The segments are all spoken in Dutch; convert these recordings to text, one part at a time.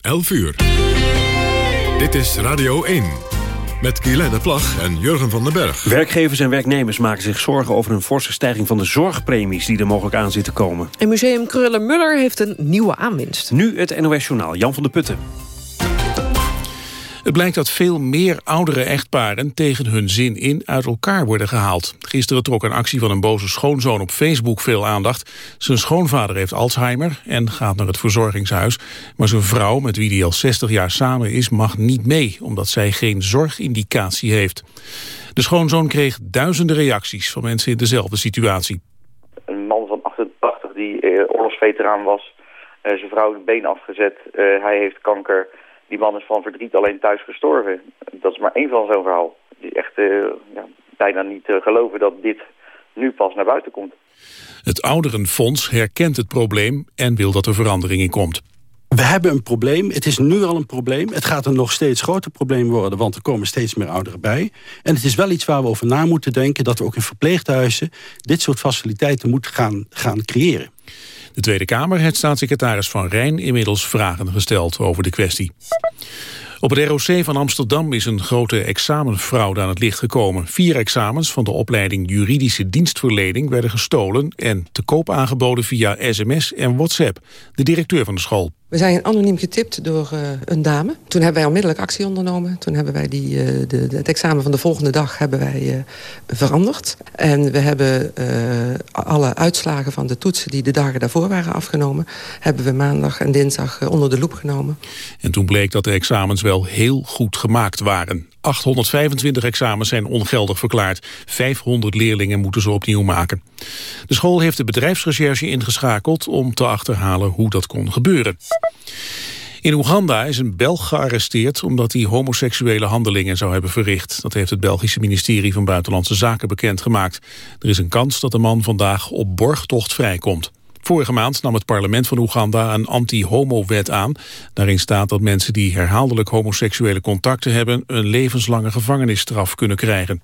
11 uur. Dit is Radio 1. Met Guylaine Plag en Jurgen van den Berg. Werkgevers en werknemers maken zich zorgen over een forse stijging van de zorgpremies die er mogelijk aan zitten komen. En museum Krullen-Muller heeft een nieuwe aanwinst. Nu het NOS Journaal, Jan van der Putten. Het blijkt dat veel meer oudere echtparen tegen hun zin in uit elkaar worden gehaald. Gisteren trok een actie van een boze schoonzoon op Facebook veel aandacht. Zijn schoonvader heeft Alzheimer en gaat naar het verzorgingshuis. Maar zijn vrouw, met wie hij al 60 jaar samen is, mag niet mee... omdat zij geen zorgindicatie heeft. De schoonzoon kreeg duizenden reacties van mensen in dezelfde situatie. Een man van 88 die eh, oorlogsveteraan was... Uh, zijn vrouw de been afgezet, uh, hij heeft kanker die man is van verdriet alleen thuis gestorven. Dat is maar één van zo'n verhaal. Het is echt uh, ja, bijna niet te geloven dat dit nu pas naar buiten komt. Het Ouderenfonds herkent het probleem en wil dat er verandering in komt. We hebben een probleem. Het is nu al een probleem. Het gaat een nog steeds groter probleem worden... want er komen steeds meer ouderen bij. En het is wel iets waar we over na moeten denken... dat we ook in verpleeghuizen dit soort faciliteiten moeten gaan, gaan creëren. De Tweede Kamer heeft staatssecretaris Van Rijn inmiddels vragen gesteld over de kwestie. Op het ROC van Amsterdam is een grote examenfraude aan het licht gekomen. Vier examens van de opleiding juridische dienstverlening werden gestolen en te koop aangeboden via sms en WhatsApp. De directeur van de school we zijn anoniem getipt door uh, een dame. Toen hebben wij onmiddellijk actie ondernomen. Toen hebben wij die, uh, de, het examen van de volgende dag hebben wij uh, veranderd. En we hebben alle uitslagen van de toetsen die de dagen daarvoor waren afgenomen... hebben we maandag en dinsdag onder de loep genomen. En toen bleek dat de examens wel heel goed gemaakt waren. 825 examens zijn ongeldig verklaard. 500 leerlingen moeten ze opnieuw maken. De school heeft de bedrijfsrecherche ingeschakeld om te achterhalen hoe dat kon gebeuren. In Oeganda is een Belg gearresteerd omdat hij homoseksuele handelingen zou hebben verricht. Dat heeft het Belgische ministerie van Buitenlandse Zaken bekendgemaakt. Er is een kans dat de man vandaag op borgtocht vrijkomt. Vorige maand nam het parlement van Oeganda een anti-homo-wet aan. Daarin staat dat mensen die herhaaldelijk homoseksuele contacten hebben... een levenslange gevangenisstraf kunnen krijgen.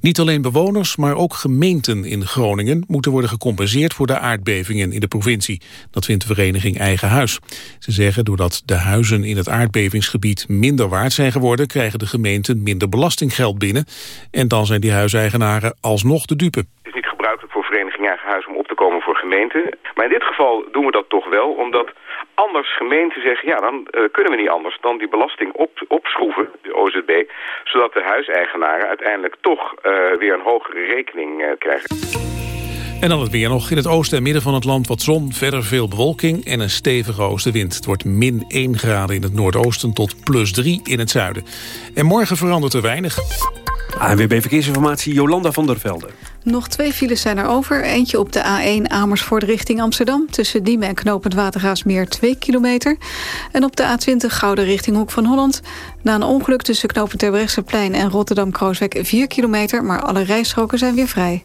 Niet alleen bewoners, maar ook gemeenten in Groningen moeten worden gecompenseerd voor de aardbevingen in de provincie. Dat vindt de vereniging Eigen Huis. Ze zeggen doordat de huizen in het aardbevingsgebied minder waard zijn geworden, krijgen de gemeenten minder belastinggeld binnen. En dan zijn die huiseigenaren alsnog de dupe. Gebruikelijk voor vereniging Eigen Huis om op te komen voor gemeenten. Maar in dit geval doen we dat toch wel, omdat anders gemeenten zeggen... ja, dan uh, kunnen we niet anders dan die belasting op, opschroeven, de OZB... zodat de huiseigenaren uiteindelijk toch uh, weer een hogere rekening uh, krijgen. En dan het weer nog. In het oosten en midden van het land wat zon, verder veel bewolking en een stevige oostenwind. Het wordt min 1 graden in het noordoosten tot plus 3 in het zuiden. En morgen verandert er weinig. ANWB Verkeersinformatie, Jolanda van der Velde. Nog twee files zijn er over. Eentje op de A1 Amersfoort richting Amsterdam. Tussen Diemen en Knopend Watergaasmeer 2 kilometer. En op de A20 Gouden richting Hoek van Holland. Na een ongeluk tussen Knopend Terbrechtseplein en Rotterdam-Krooswijk 4 kilometer. Maar alle rijstroken zijn weer vrij.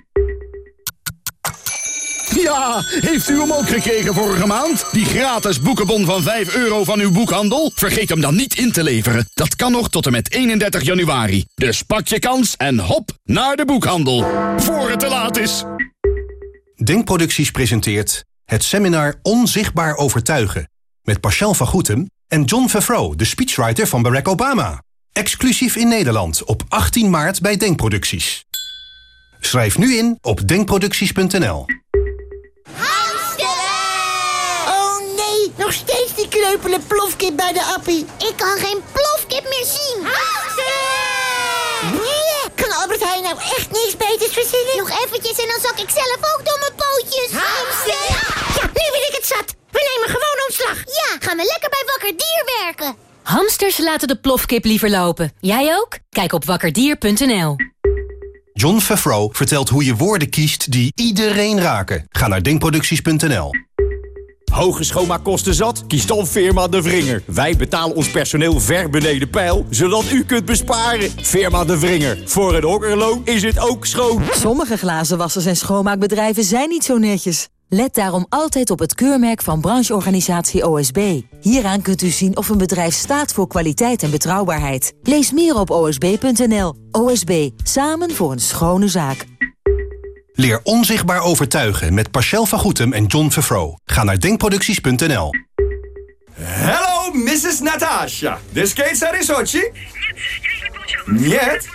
Ja, heeft u hem ook gekregen vorige maand? Die gratis boekenbon van 5 euro van uw boekhandel? Vergeet hem dan niet in te leveren. Dat kan nog tot en met 31 januari. Dus pak je kans en hop naar de boekhandel. Voor het te laat is. Denkproducties presenteert het seminar Onzichtbaar Overtuigen... met Pascal van Goetem en John Favreau, de speechwriter van Barack Obama. Exclusief in Nederland op 18 maart bij Denkproducties. Schrijf nu in op denkproducties.nl. Nog steeds die kreupele plofkip bij de appie. Ik kan geen plofkip meer zien. Nee, kan Albert Heijn nou echt niks beters verzinnen? Nog eventjes en dan zak ik zelf ook door mijn pootjes. Hamster! Ja, nu ben ik het zat. We nemen gewoon ontslag. Ja, gaan we lekker bij Wakker Dier werken. Hamsters laten de plofkip liever lopen. Jij ook? Kijk op wakkerdier.nl. John Favreau vertelt hoe je woorden kiest die iedereen raken. Ga naar denkproducties.nl. Hoge schoonmaakkosten zat? Kies dan Firma De Vringer. Wij betalen ons personeel ver beneden pijl, zodat u kunt besparen. Firma De Vringer. Voor het okkerloon is het ook schoon. Sommige glazenwassers en schoonmaakbedrijven zijn niet zo netjes. Let daarom altijd op het keurmerk van brancheorganisatie OSB. Hieraan kunt u zien of een bedrijf staat voor kwaliteit en betrouwbaarheid. Lees meer op osb.nl. OSB, samen voor een schone zaak. Leer onzichtbaar overtuigen met Pascal van Goetem en John Vervro. Ga naar denkproducties.nl. Hello, Mrs. Natasha. The skates are in Sochi? Нет.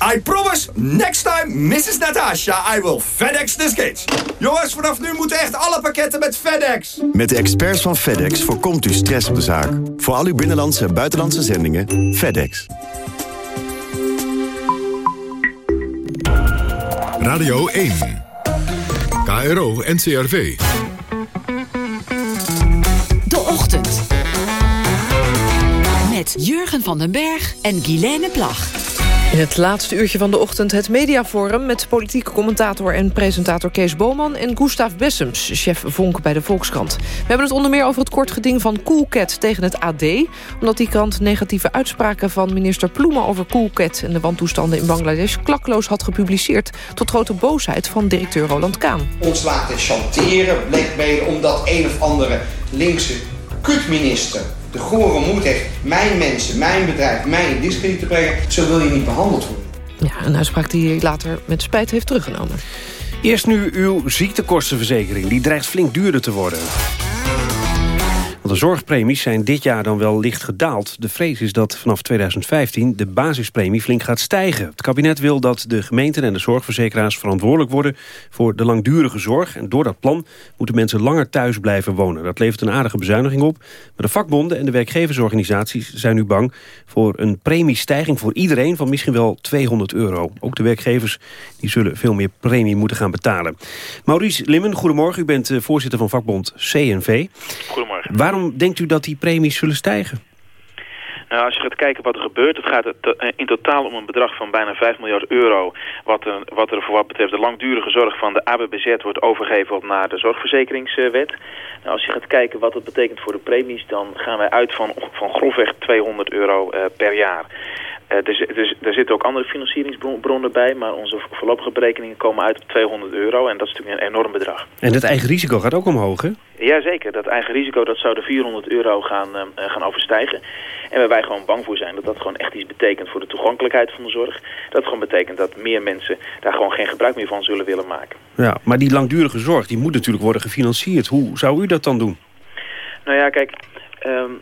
I promise, next time, Mrs. Natasha, I will FedEx the skates. Jongens, vanaf nu moeten echt alle pakketten met FedEx. Met de experts van FedEx voorkomt u stress op de zaak. Voor al uw binnenlandse en buitenlandse zendingen, FedEx. Radio 1. KRO NCRV. De Ochtend. Met Jurgen van den Berg en Guilaine Plag. In het laatste uurtje van de ochtend het mediaforum... met politieke commentator en presentator Kees Boman... en Gustav Bessems, chef Vonk bij de Volkskrant. We hebben het onder meer over het kort geding van Coolcat tegen het AD... omdat die krant negatieve uitspraken van minister Ploemen... over Coolcat en de wantoestanden in Bangladesh... klakloos had gepubliceerd... tot grote boosheid van directeur Roland Kaan. Ontslagen chanteren bleek mede omdat een of andere linkse kutminister de gore moed heeft mijn mensen, mijn bedrijf, mij in discrediet te brengen. Zo wil je niet behandeld worden. Ja, een uitspraak die hij later met spijt heeft teruggenomen. Eerst nu uw ziektekostenverzekering. Die dreigt flink duurder te worden. Want de zorgpremies zijn dit jaar dan wel licht gedaald. De vrees is dat vanaf 2015 de basispremie flink gaat stijgen. Het kabinet wil dat de gemeenten en de zorgverzekeraars verantwoordelijk worden voor de langdurige zorg. En door dat plan moeten mensen langer thuis blijven wonen. Dat levert een aardige bezuiniging op. Maar de vakbonden en de werkgeversorganisaties zijn nu bang voor een premiestijging voor iedereen van misschien wel 200 euro. Ook de werkgevers die zullen veel meer premie moeten gaan betalen. Maurice Limmen, goedemorgen. U bent eh, voorzitter van vakbond CNV. Goedemorgen. Waarom denkt u dat die premies zullen stijgen? Nou, als je gaat kijken wat er gebeurt, het gaat in totaal om een bedrag van bijna 5 miljard euro... wat er, wat er voor wat betreft de langdurige zorg van de ABBZ wordt overgeheveld naar de zorgverzekeringswet. Nou, als je gaat kijken wat dat betekent voor de premies, dan gaan wij uit van, van grofweg 200 euro uh, per jaar. Dus, dus, er zitten ook andere financieringsbronnen bij, maar onze voorlopige berekeningen komen uit op 200 euro. En dat is natuurlijk een enorm bedrag. En het eigen risico gaat ook omhoog, hè? Jazeker, dat eigen risico dat zou de 400 euro gaan, uh, gaan overstijgen. En waar wij gewoon bang voor zijn dat dat gewoon echt iets betekent voor de toegankelijkheid van de zorg. Dat gewoon betekent dat meer mensen daar gewoon geen gebruik meer van zullen willen maken. Ja, maar die langdurige zorg die moet natuurlijk worden gefinancierd. Hoe zou u dat dan doen? Nou ja, kijk... Um,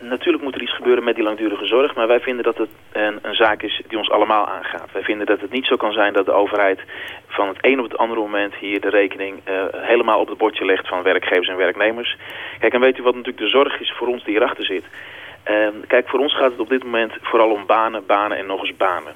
Natuurlijk moet er iets gebeuren met die langdurige zorg, maar wij vinden dat het een, een, zaak is die ons allemaal aangaat. Wij vinden dat het niet zo kan zijn dat de overheid van het een op het andere moment hier de rekening uh, helemaal op het bordje legt van werkgevers en werknemers. Kijk, en weet u wat natuurlijk de zorg is voor ons die hierachter zit? Uh, kijk, voor ons gaat het op dit moment vooral om banen, banen en nog eens banen.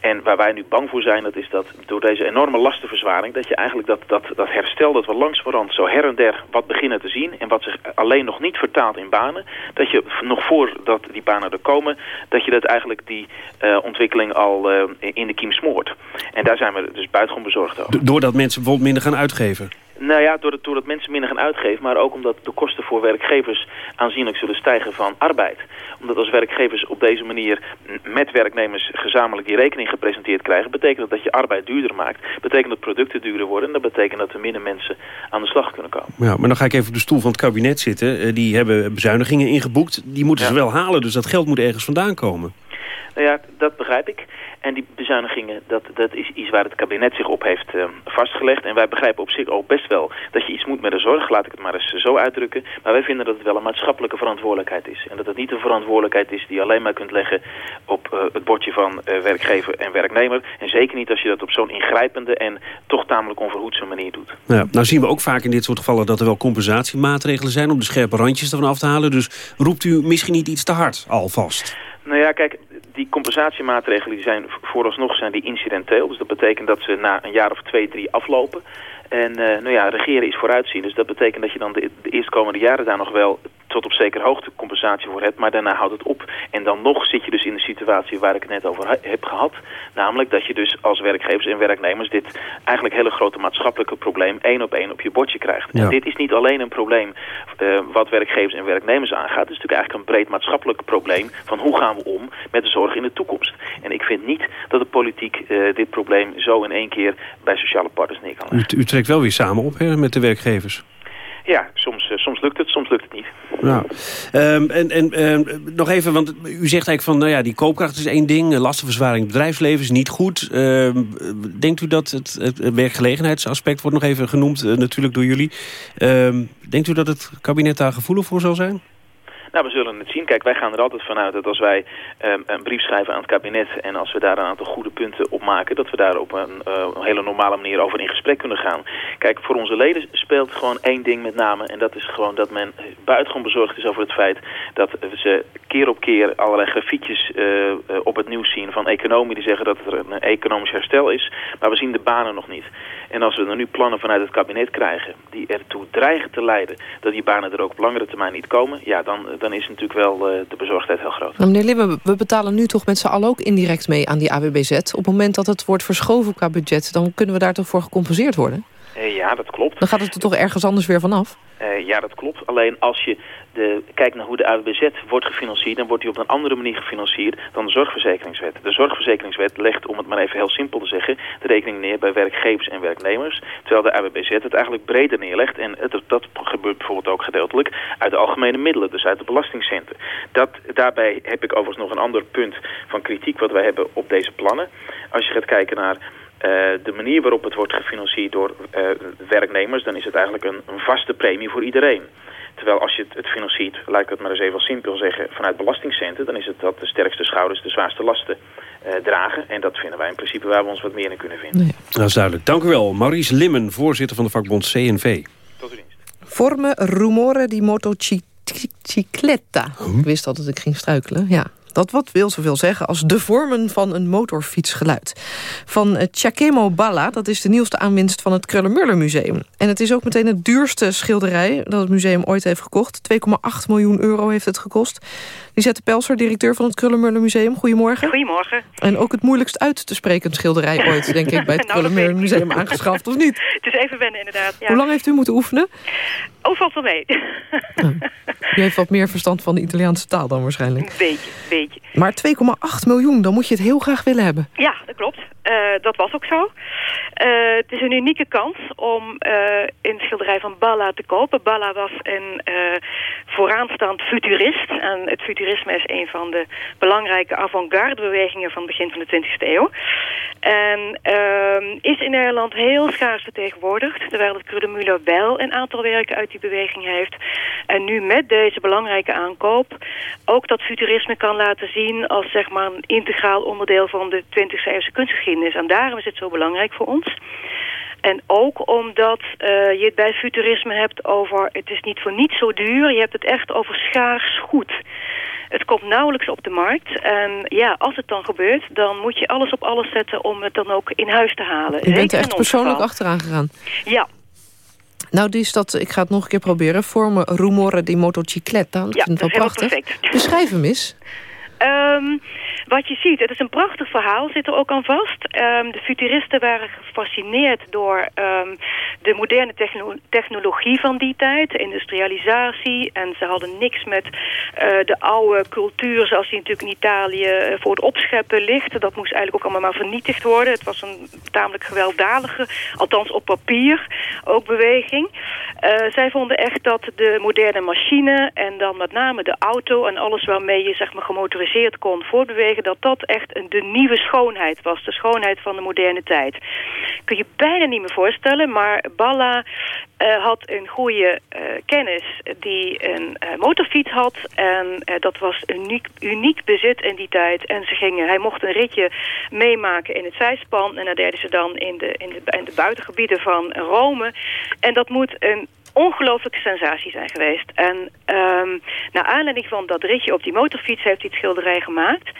En waar wij nu bang voor zijn, dat is dat door deze enorme lastenverzwaring... dat je eigenlijk dat, dat, dat herstel dat we langsverand zo her en der wat beginnen te zien... en wat zich alleen nog niet vertaalt in banen... dat je nog voordat die banen er komen... dat je dat eigenlijk die uh, ontwikkeling al uh, in de kiem smoort. En daar zijn we dus buitengewoon bezorgd over. Doordat mensen bijvoorbeeld minder gaan uitgeven? Nou ja, doordat, doordat mensen minder gaan uitgeven, maar ook omdat de kosten voor werkgevers aanzienlijk zullen stijgen van arbeid. Omdat als werkgevers op deze manier met werknemers gezamenlijk die rekening gepresenteerd krijgen, betekent dat dat je arbeid duurder maakt. Betekent dat producten duurder worden en dat betekent dat er minder mensen aan de slag kunnen komen. Ja, maar dan ga ik even op de stoel van het kabinet zitten. Die hebben bezuinigingen ingeboekt, die moeten ja. ze wel halen, dus dat geld moet ergens vandaan komen. Nou ja, dat begrijp ik. En die bezuinigingen, dat, dat is iets waar het kabinet zich op heeft uh, vastgelegd. En wij begrijpen op zich ook best wel dat je iets moet met de zorg. Laat ik het maar eens zo uitdrukken. Maar wij vinden dat het wel een maatschappelijke verantwoordelijkheid is. En dat het niet een verantwoordelijkheid is die je alleen maar kunt leggen op uh, het bordje van uh, werkgever en werknemer. En zeker niet als je dat op zo'n ingrijpende en toch tamelijk onverhoedse manier doet. Ja, nou zien we ook vaak in dit soort gevallen dat er wel compensatiemaatregelen zijn om de scherpe randjes ervan af te halen. Dus roept u misschien niet iets te hard alvast? Nou ja, kijk, die compensatiemaatregelen die zijn vooralsnog zijn die incidenteel. Dus dat betekent dat ze na een jaar of twee, drie aflopen. En uh, nou ja, regeren is vooruitzien. Dus dat betekent dat je dan de, de eerstkomende jaren daar nog wel tot op zekere hoogte compensatie voor hebt, maar daarna houdt het op. En dan nog zit je dus in de situatie waar ik het net over heb gehad. Namelijk dat je dus als werkgevers en werknemers dit eigenlijk hele grote maatschappelijke probleem één op één op je bordje krijgt. En dit is niet alleen een probleem uh, wat werkgevers en werknemers aangaat. Het is natuurlijk eigenlijk een breed maatschappelijk probleem van hoe gaan we om met de zorg in de toekomst. En ik vind niet dat de politiek uh, dit probleem zo in één keer bij sociale partners neer kan leggen. U, u trekt wel weer samen op hè, met de werkgevers. Ja, soms, uh, soms lukt het, soms lukt het niet. Nou, en, en um, nog even, want u zegt eigenlijk van... nou ja, die koopkracht is één ding, lastenverzwaring bedrijfsleven is niet goed. Um, denkt u dat het, het, werkgelegenheidsaspect wordt nog even genoemd... Uh, natuurlijk door jullie. denkt u dat het kabinet daar gevoelig voor zal zijn? Nou, we zullen het zien. Kijk, wij gaan er altijd vanuit dat als wij um, een brief schrijven aan het kabinet... en als we daar een aantal goede punten op maken... dat we daar op een uh, hele normale manier over in gesprek kunnen gaan. Kijk, voor onze leden speelt gewoon één ding met name... en dat is gewoon dat men buitengewoon bezorgd is over het feit... dat ze keer op keer allerlei grafiekjes uh, uh, op het nieuws zien van economie... die zeggen dat er een economisch herstel is, maar we zien de banen nog niet. En als we dan nu plannen vanuit het kabinet krijgen... die ertoe dreigen te leiden dat die banen er ook op langere termijn niet komen... ja, dan, dan is natuurlijk wel uh, de bezorgdheid heel groot. Nou, meneer Libbe, we betalen nu toch met z'n allen ook indirect mee aan die AWBZ. Op het moment dat het wordt verschoven qua budget... dan kunnen we daar toch voor gecompenseerd worden? Uh, ja, dat klopt. Dan gaat het er toch ergens anders weer vanaf? Uh, ja, dat klopt. Alleen als je de, kijkt naar hoe de AWBZ wordt gefinancierd... dan wordt die op een andere manier gefinancierd dan de zorgverzekeringswet. De zorgverzekeringswet legt, om het maar even heel simpel te zeggen... de rekening neer bij werkgevers en werknemers. Terwijl de AWBZ het eigenlijk breder neerlegt. En het, dat gebeurt bijvoorbeeld ook gedeeltelijk uit de algemene middelen. Dus uit de belastingcenten. Dat, daarbij heb ik overigens nog een ander punt van kritiek... wat wij hebben op deze plannen. Als je gaat kijken naar... Uh, de manier waarop het wordt gefinancierd door uh, werknemers... dan is het eigenlijk een vaste premie voor iedereen. Terwijl als je het, het financiert, laat ik het maar eens even simpel zeggen... vanuit belastingcenten, dan is het dat de sterkste schouders de zwaarste lasten uh, dragen. En dat vinden wij in principe waar we ons wat meer in kunnen vinden. Nee. Dat is duidelijk. Dank u wel. Maurice Limmen, voorzitter van de vakbond CNV. Tot uw dienst. Vorme rumore di motocicletta. Huh? Ik wist al dat ik ging struikelen, ja. Dat wat wil zoveel zeggen als de vormen van een motorfietsgeluid. Van Chakemo Balla, dat is de nieuwste aanwinst van het Krullenmuller Museum. En het is ook meteen het duurste schilderij dat het museum ooit heeft gekocht. 2,8 miljoen euro heeft het gekost. Lisette Pelser, directeur van het Krullenmuller Museum. Goedemorgen. Goedemorgen. En ook het moeilijkst uit te spreken schilderij ooit, denk ik, bij het nou, Krullenmuller Museum aangeschaft, of niet? Het is even wennen, inderdaad. Ja. Hoe lang heeft u moeten oefenen? Oh, valt wel mee. Nou, u heeft wat meer verstand van de Italiaanse taal dan waarschijnlijk. Een beetje, beetje. Maar 2,8 miljoen, dan moet je het heel graag willen hebben. Ja, dat klopt. Uh, dat was ook zo. Uh, het is een unieke kans om uh, een schilderij van Balla te kopen. Balla was een vooraanstaand futurist. En het futurisme is een van de belangrijke avant-garde bewegingen van het begin van de 20e eeuw. En ehm, is in Nederland heel schaars vertegenwoordigd. Terwijl het Krudemüller wel een aantal werken uit die beweging heeft. En nu met deze belangrijke aankoop ook dat futurisme kan laten zien als zeg maar een integraal onderdeel van de 20e eeuwse kunstgeschiedenis. En daarom is het zo belangrijk voor ons. En ook omdat uh, je het bij futurisme hebt over... het is niet voor niets zo duur, je hebt het echt over schaars goed. Het komt nauwelijks op de markt. En ja, als het dan gebeurt, dan moet je alles op alles zetten... om het dan ook in huis te halen. Je bent er echt persoonlijk achteraan gegaan? Ja, nou, dus dat, ik ga het nog een keer proberen. Vormen rumore di motocicletta. Dat ja, vind ik wel prachtig. Perfect. Beschrijf hem eens. Um, wat je ziet, het is een prachtig verhaal, zit er ook aan vast. Um, de futuristen waren gefascineerd door um, de moderne techno technologie van die tijd, industrialisatie. En ze hadden niks met uh, de oude cultuur zoals die natuurlijk in Italië voor het opscheppen ligt. Dat moest eigenlijk ook allemaal maar vernietigd worden. Het was een tamelijk gewelddadige, althans op papier, ook beweging. Uh, zij vonden echt dat de moderne machine en dan met name de auto en alles waarmee je zeg maar gemotoriseerd kon voortbewegen, dat dat echt een, de nieuwe schoonheid was. De schoonheid van de moderne tijd. Kun je bijna niet meer voorstellen, maar Balla uh, had een goede uh, kennis die een uh, motorfiets had. En dat was uniek, uniek bezit in die tijd. En ze gingen, hij mocht een ritje meemaken in het zijspan. En dat deden ze dan in de, in de buitengebieden van Rome. En dat moet een ongelooflijke sensatie zijn geweest. En um, naar aanleiding van dat ritje op die motorfiets heeft hij het schilderij gemaakt.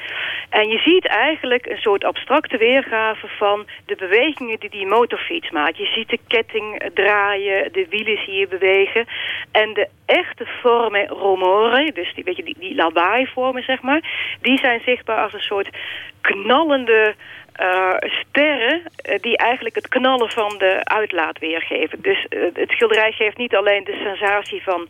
En je ziet eigenlijk een soort abstracte weergave van de bewegingen die die motorfiets maakt. Je ziet de ketting draaien, de wielen zie je bewegen. En de echte vormen romore, dus die, weet je, die, die vormen zeg maar, die zijn zichtbaar als een soort knallende uh, sterren uh, die eigenlijk het knallen van de uitlaat weergeven. Dus uh, het schilderij geeft niet alleen de sensatie van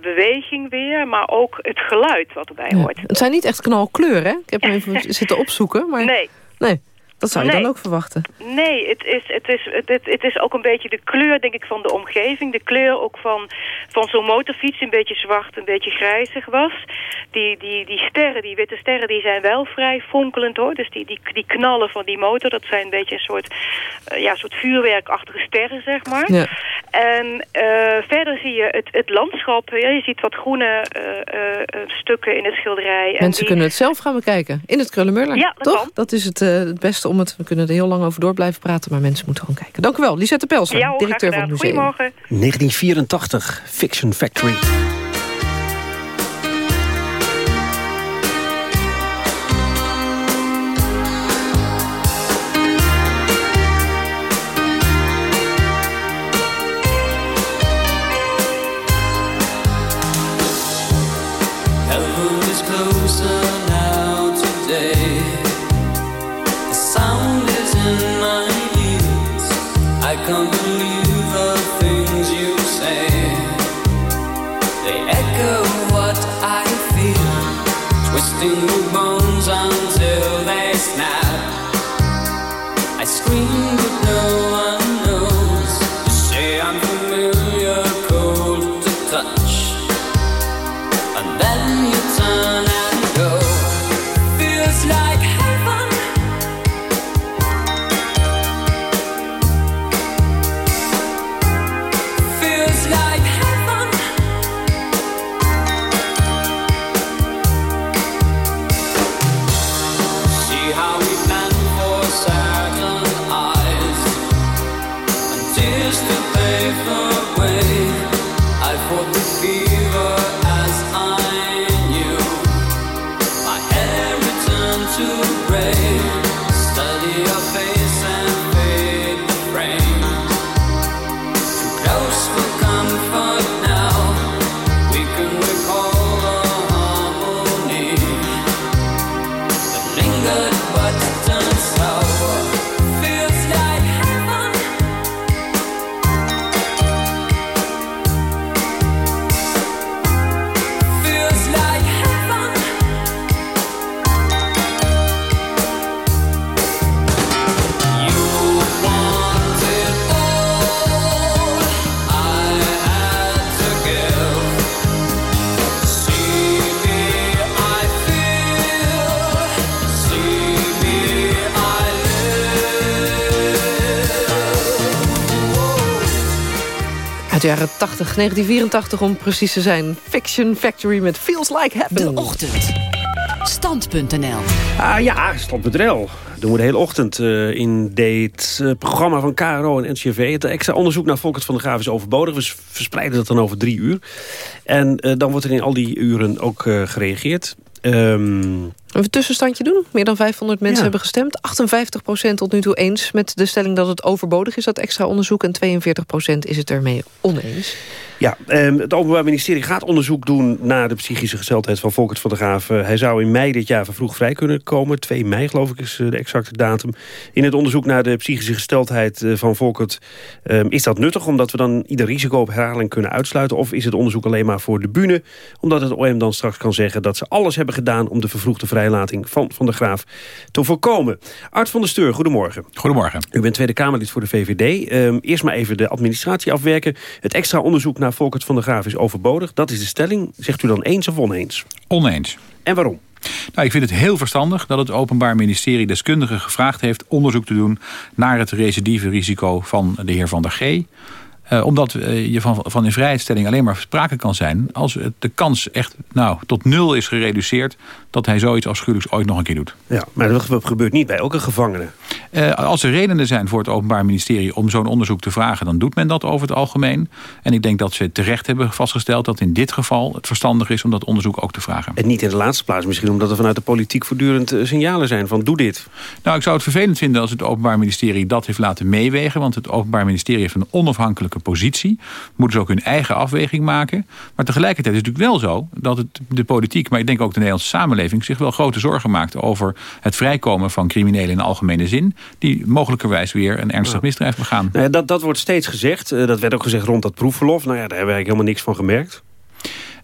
beweging weer, maar ook het geluid wat erbij hoort. Het zijn niet echt knalkleuren, hè? Ik heb hem even zitten opzoeken. Maar... Nee. Nee. Dat zou je nee. dan ook verwachten. Nee, het is, het, is, het, het is ook een beetje de kleur denk ik, van de omgeving. De kleur ook van, van zo'n motorfiets, een beetje zwart, een beetje grijzig was. Die, die, die sterren, die witte sterren, die zijn wel vrij fonkelend hoor. Dus die, die, die knallen van die motor, dat zijn een beetje een soort, uh, ja, soort vuurwerkachtige sterren, zeg maar. Ja. En uh, verder zie je het, het landschap. Ja, je ziet wat groene uh, stukken in het schilderij. Mensen en die... kunnen het zelf gaan bekijken. In het Krullenmurler, ja, dat toch? Kan. Dat is het, het beste om het... We kunnen er heel lang over door blijven praten, maar mensen moeten gewoon kijken. Dank u wel, Lisette Pelser, ja, directeur van het museum. Goedemorgen. 1984, Fiction Factory. 80, 1984 om precies te zijn. Fiction Factory met Feels Like Heaven. De Ochtend. Stand.nl Ah ja, Stand.nl. Doen we de hele ochtend uh, in dit uh, programma van KRO en NCV. Het extra onderzoek naar Volkert van der Graaf is overbodig. We verspreiden dat dan over drie uur. En uh, dan wordt er in al die uren ook gereageerd. Um, een tussenstandje doen. Meer dan 500 mensen Ja. hebben gestemd. 58% tot nu toe eens met de stelling dat het overbodig is, dat extra onderzoek. En 42% is het ermee oneens. Ja, um, het Openbaar Ministerie gaat onderzoek doen... naar de psychische gesteldheid van Volkert van der Graaf. Uh, hij zou in mei dit jaar vervroegd vrij kunnen komen. 2 mei, geloof ik, is uh, de exacte datum. In het onderzoek naar de psychische gesteldheid uh, van Volkert... Um, is dat nuttig, omdat we dan ieder risico op herhaling kunnen uitsluiten? Of is het onderzoek alleen maar voor de bühne? Omdat het OM dan straks kan zeggen dat ze alles hebben gedaan... om de vervroegde vrijlating van Van der Graaf te voorkomen. Art van der Steur, goedemorgen. Goedemorgen. U bent Tweede Kamerlid voor de VVD. Um, eerst maar even de administratie afwerken. Het extra onderzoek naar Volkert van der Graaf is overbodig. Dat is de stelling. Zegt u dan eens of oneens? Oneens. En waarom? Nou, ik vind het heel verstandig dat het Openbaar Ministerie deskundigen gevraagd heeft onderzoek te doen naar het recidive risico van de heer Van der G. Eh, omdat eh, je van, van in vrijheidstelling alleen maar sprake kan zijn... als de kans echt nou, tot nul is gereduceerd... dat hij zoiets afschuwelijks ooit nog een keer doet. Ja, maar dat gebeurt niet bij elke gevangene. Eh, als er redenen zijn voor het Openbaar Ministerie om zo'n onderzoek te vragen... dan doet men dat over het algemeen. En ik denk dat ze terecht hebben vastgesteld dat in dit geval... het verstandig is om dat onderzoek ook te vragen. En niet in de laatste plaats misschien omdat er vanuit de politiek voortdurend signalen zijn van doe dit. Nou, ik zou het vervelend vinden als het Openbaar Ministerie dat heeft laten meewegen. Want het Openbaar Ministerie heeft een onafhankelijke positie. Moeten ze ook hun eigen afweging maken. Maar tegelijkertijd is het natuurlijk wel zo dat het, de politiek... maar ik denk ook de Nederlandse samenleving... zich wel grote zorgen maakt over het vrijkomen van criminelen in de algemene zin... die mogelijkerwijs weer een ernstig misdrijf begaan. Nou ja, dat, dat wordt steeds gezegd. Eh, dat werd ook gezegd rond dat proefverlof. Nou ja, daar hebben we eigenlijk helemaal niks van gemerkt.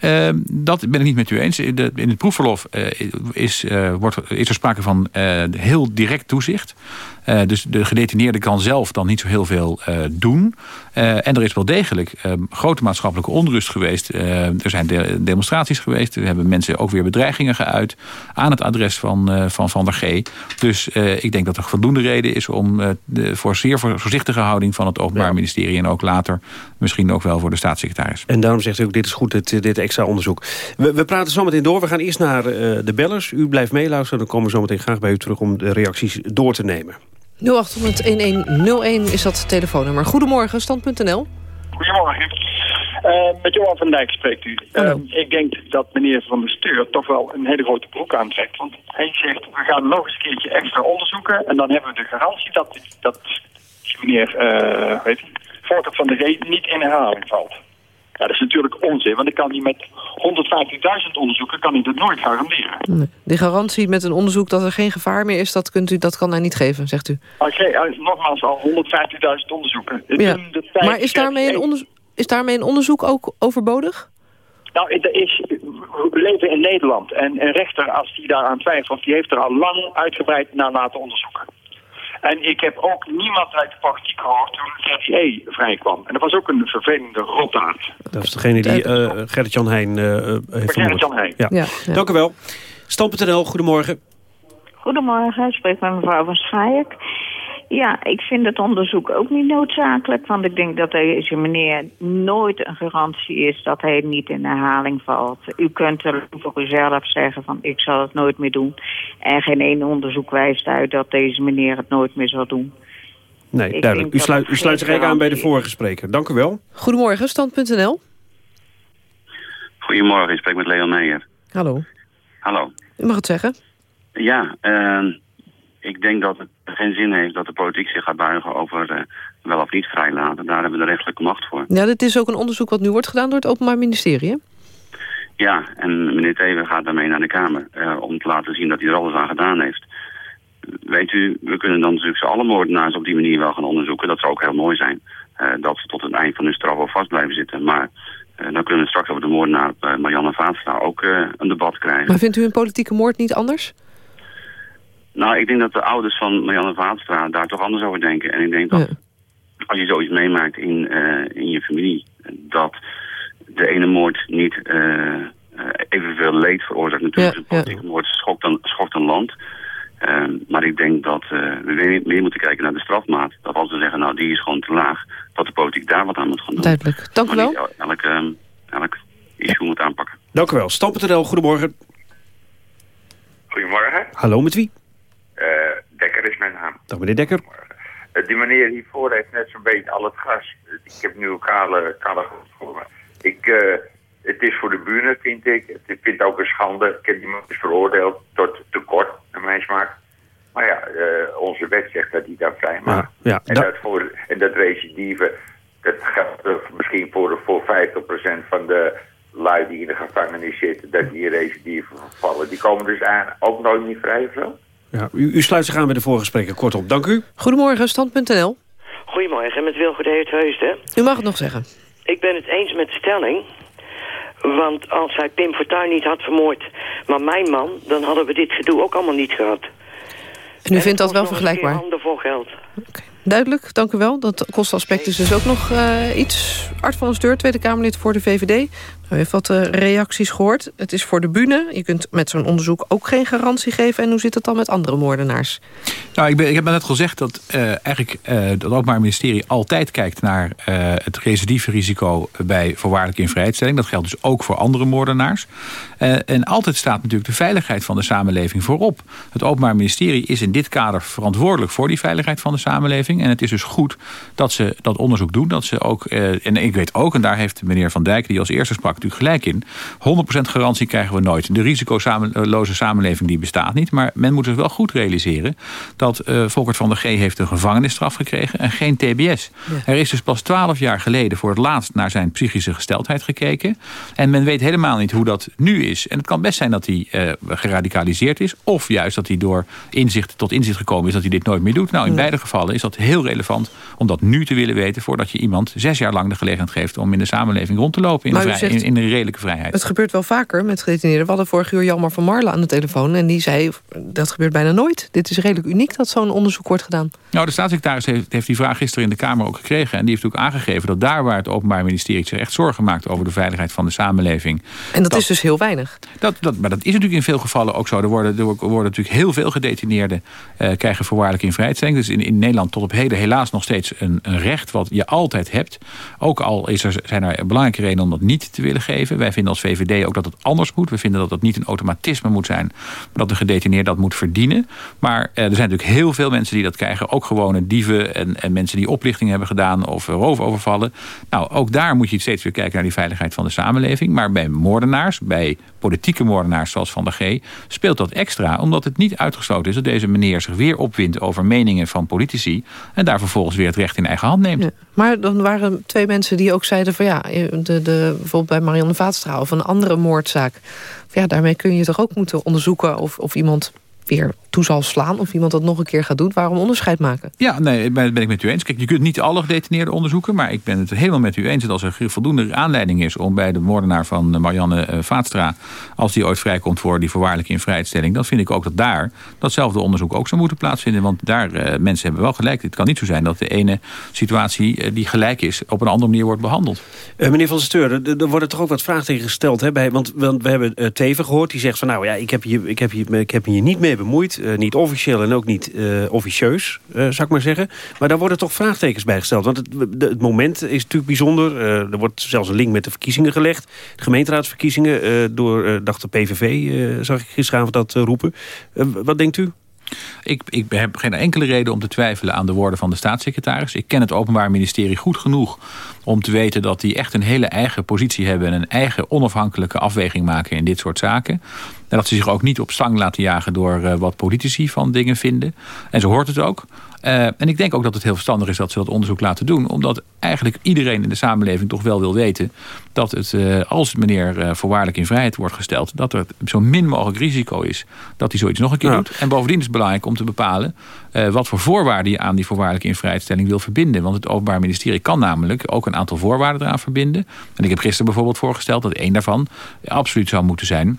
Uh, dat ben ik niet met u eens. De, in het proefverlof uh, is, uh, wordt, is er sprake van heel direct toezicht. dus de gedetineerde kan zelf dan niet zo heel veel doen. En er is wel degelijk grote maatschappelijke onrust geweest. er zijn de demonstraties geweest. Er hebben mensen ook weer bedreigingen geuit... aan het adres van Van, van der G. Dus ik denk dat er voldoende reden is... om de, voor zeer voorzichtige houding van het Openbaar Ministerie... en ook later misschien ook wel voor de staatssecretaris. En daarom zegt u ook, dit is goed, dit, dit extra onderzoek. We, we praten zo meteen door. We gaan eerst naar de bellers. U blijft meeluisteren. Dan komen we zo meteen graag bij u terug om de reacties door te nemen. 0800-1101 is dat telefoonnummer. Goedemorgen, stand.nl. Goedemorgen. Uh, met Johan van Dijk spreekt u. Uh, ik denk dat meneer Van der Steur toch wel een hele grote broek aantrekt. Want hij zegt, we gaan nog eens een keertje extra onderzoeken... en dan hebben we de garantie dat, dat meneer uh, weet Volkert van der G niet in herhaling valt. Ja, dat is natuurlijk onzin, want ik kan niet met 150.000 onderzoeken kan hij dat nooit garanderen. Nee. De garantie met een onderzoek dat er geen gevaar meer is, dat, kunt u, dat kan hij niet geven, zegt u. Oké, nogmaals al 150.000 onderzoeken. Ja. Maar is daarmee, een onderzoek, is daarmee een onderzoek ook overbodig? Nou, er is, we leven in Nederland en een rechter, als die daaraan twijfelt, die heeft er al lang uitgebreid naar laten onderzoeken. En ik heb ook niemand uit de politiek gehoord toen RTE vrijkwam. En dat was ook een vervelende rotaat. Dat is degene die uh, Gerrit-Jan Heijn uh, heeft Gerrit-Jan Heijn. Ja. Ja, ja. Dank u wel. Stam.nl, goedemorgen. Goedemorgen, ik spreek met mevrouw van Schaik. Ja, ik vind het onderzoek ook niet noodzakelijk. Want ik denk dat deze meneer nooit een garantie is dat hij niet in herhaling valt. U kunt er voor uzelf zeggen van ik zal het nooit meer doen. En geen één onderzoek wijst uit dat deze meneer het nooit meer zal doen. Nee, ik duidelijk. U sluit, u sluit zich eigenlijk aan bij de vorige spreker. Dank u wel. Goedemorgen, stand.nl. Goedemorgen, ik spreek met Leon Meijer. Hallo. Hallo. U mag het zeggen. Ja, uh, ik denk dat het geen zin heeft dat de politiek zich gaat buigen over uh, wel of niet vrijlaten. Daar hebben we de rechtelijke macht voor. Ja, dit is ook een onderzoek wat nu wordt gedaan door het Openbaar Ministerie, hè? Ja, en meneer Teven gaat daarmee naar de Kamer uh, om te laten zien dat hij er alles aan gedaan heeft. Weet u, we kunnen dan natuurlijk alle moordenaars op die manier wel gaan onderzoeken. Dat zou ook heel mooi zijn. Uh, dat ze tot het eind van hun straf al vast blijven zitten. Maar dan kunnen we straks over de moordenaar Marianne Vaatstra ook een debat krijgen. Maar vindt u een politieke moord niet anders? Nou, ik denk dat de ouders van Marianne Vaatstra daar toch anders over denken. En ik denk dat ja. als je zoiets meemaakt in, in je familie... dat de ene moord niet evenveel leed veroorzaakt. Natuurlijk ja, een politieke ja. moord schokt een, schokt een land... Uh, maar ik denk dat uh, we meer, meer, moeten kijken naar de strafmaat. Dat als we zeggen, nou die is gewoon te laag, dat de politiek daar wat aan moet gaan doen. Duidelijk. Dank u wel. Elk, uh, elk issue ja. moet aanpakken. Dank u wel. Stam.nl, goedemorgen. Goedemorgen. Hallo, met wie? Mijn naam. Dag meneer Dekker. die meneer hiervoor heeft net zo'n beetje al het gas. Ik heb nu een kale, kale voor me. Ik het is voor de buren, vind ik. Ik vind het ook een schande. Ik heb die man veroordeeld tot tekort, naar mijn smaak. Maar ja, uh, onze wet zegt dat hij daar vrij maakt. Ja, ja, en, dat voor, en dat recidive, dat geldt misschien voor, voor 50% van de lui die in de gevangenis zitten, dat die recidive vallen. Die komen dus aan, ook nooit niet vrij of zo? Ja, u, u sluit zich aan bij de vorige spreker. Kortom, dank u. Goedemorgen, stand.nl. Goedemorgen, met Wilgoed hè? U mag het nog zeggen. Ik ben het eens met de stelling. Want als hij Pim Fortuyn niet had vermoord, maar mijn man... dan hadden we dit gedoe ook allemaal niet gehad. En u en vindt dat wel vergelijkbaar? handen vol geld. Okay. Duidelijk, dank u wel. Dat kostaspect is dus ook nog uh, iets. Art van der Steur, Tweede Kamerlid voor de VVD. U heeft wat uh, reacties gehoord. Het is voor de bühne. Je kunt met zo'n onderzoek ook geen garantie geven. En hoe zit het dan met andere moordenaars? Nou, ik, ben, ik heb net gezegd dat uh, eigenlijk uh, het Openbaar Ministerie altijd kijkt naar uh, het recidiverisico bij voorwaardelijke invrijheidstelling. Dat geldt dus ook voor andere moordenaars. en altijd staat natuurlijk de veiligheid van de samenleving voorop. Het Openbaar Ministerie is in dit kader verantwoordelijk voor die veiligheid van de samenleving. En het is dus goed dat ze dat onderzoek doen. Dat ze ook, en ik weet ook, en daar heeft meneer Van Dijk, die als eerste sprak, natuurlijk gelijk in. 100% garantie krijgen we nooit. De risicoloze samenleving die bestaat niet. Maar men moet zich wel goed realiseren dat uh, Volkert van der G heeft een gevangenisstraf gekregen en geen TBS. Ja. Er is dus pas twaalf jaar geleden voor het laatst naar zijn psychische gesteldheid gekeken. En men weet helemaal niet hoe dat nu is. En het kan best zijn dat hij uh, geradicaliseerd is. Of juist dat hij door inzicht tot inzicht gekomen is dat hij dit nooit meer doet. Nou, in ja. beide gevallen is dat heel relevant om dat nu te willen weten... voordat je iemand zes jaar lang de gelegenheid geeft om in de samenleving rond te lopen. De in, in een redelijke vrijheid. Het gebeurt wel vaker met gedetineerden. We hadden vorig uur Jammer van Marlen aan de telefoon. En die zei, dat gebeurt bijna nooit. Dit is redelijk uniek dat zo'n onderzoek wordt gedaan. Nou, de staatssecretaris heeft, heeft die vraag gisteren in de Kamer ook gekregen. En die heeft ook aangegeven dat daar waar het Openbaar Ministerie zich echt zorgen maakt over de veiligheid van de samenleving. En dat, dat is dus heel weinig. Dat, dat, maar dat is natuurlijk in veel gevallen ook zo. Er worden, er worden natuurlijk heel veel gedetineerden uh, krijgen voorwaardelijk in vrijstelling. Dus in, in Nederland tot op heden helaas nog steeds een, een recht wat je altijd hebt. Ook al is er, zijn er belangrijke redenen om dat niet te willen geven. Wij vinden als VVD ook dat het anders moet. We vinden dat dat niet een automatisme moet zijn. Maar dat de gedetineerde dat moet verdienen. Maar uh, er zijn natuurlijk heel veel mensen die dat krijgen. Ook gewone dieven en, en mensen die oplichting hebben gedaan of roofovervallen. Nou, ook daar moet je steeds weer kijken naar die veiligheid van de samenleving. Maar bij moordenaars, bij politieke moordenaars zoals Van der G... speelt dat extra, omdat het niet uitgesloten is... dat deze meneer zich weer opwindt over meningen van politici... en daar vervolgens weer het recht in eigen hand neemt. Maar dan waren twee mensen die ook zeiden van ja... De, de, bijvoorbeeld bij Marianne Vaatstra of een andere moordzaak... ja, daarmee kun je toch ook moeten onderzoeken of, of iemand weer toe zal slaan... of iemand dat nog een keer gaat doen. Waarom onderscheid maken? Ja, nee, ben, ben ik met u eens. Kijk, je kunt niet alle gedetineerden onderzoeken... maar ik ben het helemaal met u eens dat als er voldoende aanleiding is... om bij de moordenaar van Marianne uh, Vaatstra... als die ooit vrijkomt voor die voorwaardelijke invrijheidstelling... dan vind ik ook dat daar datzelfde onderzoek ook zou moeten plaatsvinden. Want daar, uh, mensen hebben wel gelijk. Het kan niet zo zijn dat de ene situatie uh, die gelijk is... op een andere manier wordt behandeld. meneer Van Steur, er, er worden toch ook wat vraagtekens gesteld. Hè, bij, want, want we hebben Teven gehoord, die zegt van... nou ja, ik heb, hier, ik heb, hier, ik heb hier niet mee bemoeid... Uh, niet officieel en ook niet uh, officieus, uh, zou ik maar zeggen. Maar daar worden toch vraagtekens bij gesteld. Want het, het moment is natuurlijk bijzonder. Er wordt zelfs een link met de verkiezingen gelegd. Gemeenteraadsverkiezingen door, dacht de PVV, zag ik gisteravond dat roepen. wat denkt u? Ik, ik, heb geen enkele reden om te twijfelen aan de woorden van de staatssecretaris. Ik ken het Openbaar Ministerie goed genoeg om te weten dat die echt een hele eigen positie hebben... en een eigen onafhankelijke afweging maken in dit soort zaken. En dat ze zich ook niet op stang laten jagen door uh, wat politici van dingen vinden. En zo hoort het ook. Uh, en ik denk ook dat het heel verstandig is dat ze dat onderzoek laten doen. Omdat eigenlijk iedereen in de samenleving toch wel wil weten... dat het, uh, als meneer uh, voorwaardelijk in vrijheid wordt gesteld... dat er zo min mogelijk risico is dat hij zoiets nog een keer ja. doet. En bovendien is het belangrijk om te bepalen... wat voor voorwaarden je aan die voorwaardelijke invrijheidstelling wil verbinden. Want het Openbaar Ministerie kan namelijk ook een aantal voorwaarden eraan verbinden. En ik heb gisteren bijvoorbeeld voorgesteld dat één daarvan absoluut zou moeten zijn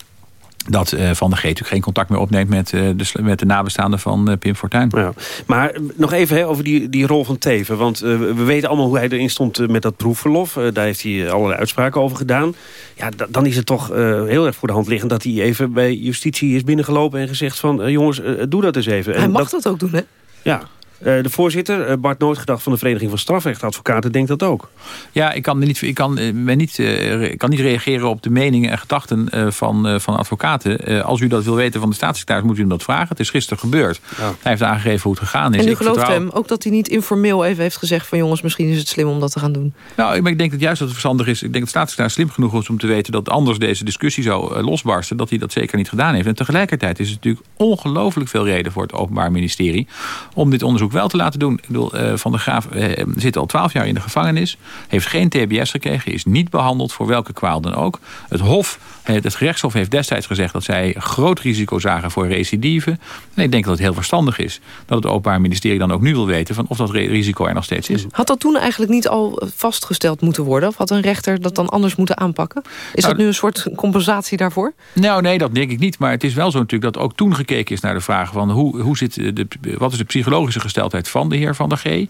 dat uh, Van der G natuurlijk geen contact meer opneemt met, uh, de, met de nabestaanden van uh, Pim Fortuyn. Ja. Maar nog even hè, over die, die rol van Teven. Want we weten allemaal hoe hij erin stond met dat proefverlof. daar heeft hij allerlei uitspraken over gedaan. Ja, dan is het toch heel erg voor de hand liggend... dat hij even bij justitie is binnengelopen en gezegd van... jongens, doe dat eens even. Hij en mag dat, dat ook doen, hè? Ja, uh, de voorzitter, uh, Bart Noordgedacht van de Vereniging van Strafrechtadvocaten, denkt dat ook. Ja, ik kan niet, ik kan, uh, niet, ik kan niet reageren op de meningen en gedachten van, van advocaten. als u dat wil weten van de staatssecretaris, moet u hem dat vragen. Het is gisteren gebeurd. Ja. Hij heeft aangegeven hoe het gegaan is. En u ik gelooft vertrouw... hem ook dat hij niet informeel even heeft gezegd van jongens, misschien is het slim om dat te gaan doen? Nou, ik denk dat juist dat het verstandig is. Ik denk dat de staatssecretaris slim genoeg is om te weten dat anders deze discussie zou losbarsten. Dat hij dat zeker niet gedaan heeft. En tegelijkertijd is het natuurlijk ongelooflijk veel reden voor het Openbaar Ministerie om dit onderzoek wel te laten doen. Ik bedoel, uh, Van der Graaf uh, zit al twaalf jaar in de gevangenis. Heeft geen TBS gekregen. Is niet behandeld voor welke kwaal dan ook. Het Hof, het gerechtshof heeft destijds gezegd... dat zij groot risico zagen voor recidive. En ik denk dat het heel verstandig is... dat het Openbaar Ministerie dan ook nu wil weten... Van of dat risico er nog steeds is. Had dat toen eigenlijk niet al vastgesteld moeten worden? Of had een rechter dat dan anders moeten aanpakken? Is nou, dat nu een soort compensatie daarvoor? Nou, nee, dat denk ik niet. Maar het is wel zo natuurlijk dat ook toen gekeken is naar de vraag... van hoe, hoe zit de, wat is de psychologische gesteldheid van de heer Van der G.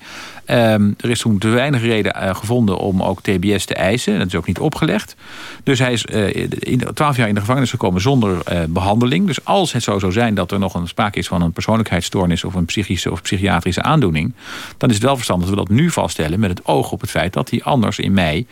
Ehm, er is toen te weinig reden eh, gevonden om ook TBS te eisen. Dat is ook niet opgelegd. Dus hij is uh, twaalf jaar in de gevangenis gekomen zonder uh, behandeling. Dus als het zo zou zijn dat er nog een sprake is van een persoonlijkheidsstoornis... of een psychische of psychiatrische aandoening... dan is het wel verstandig dat we dat nu vaststellen... met het oog op het feit dat hij anders in mei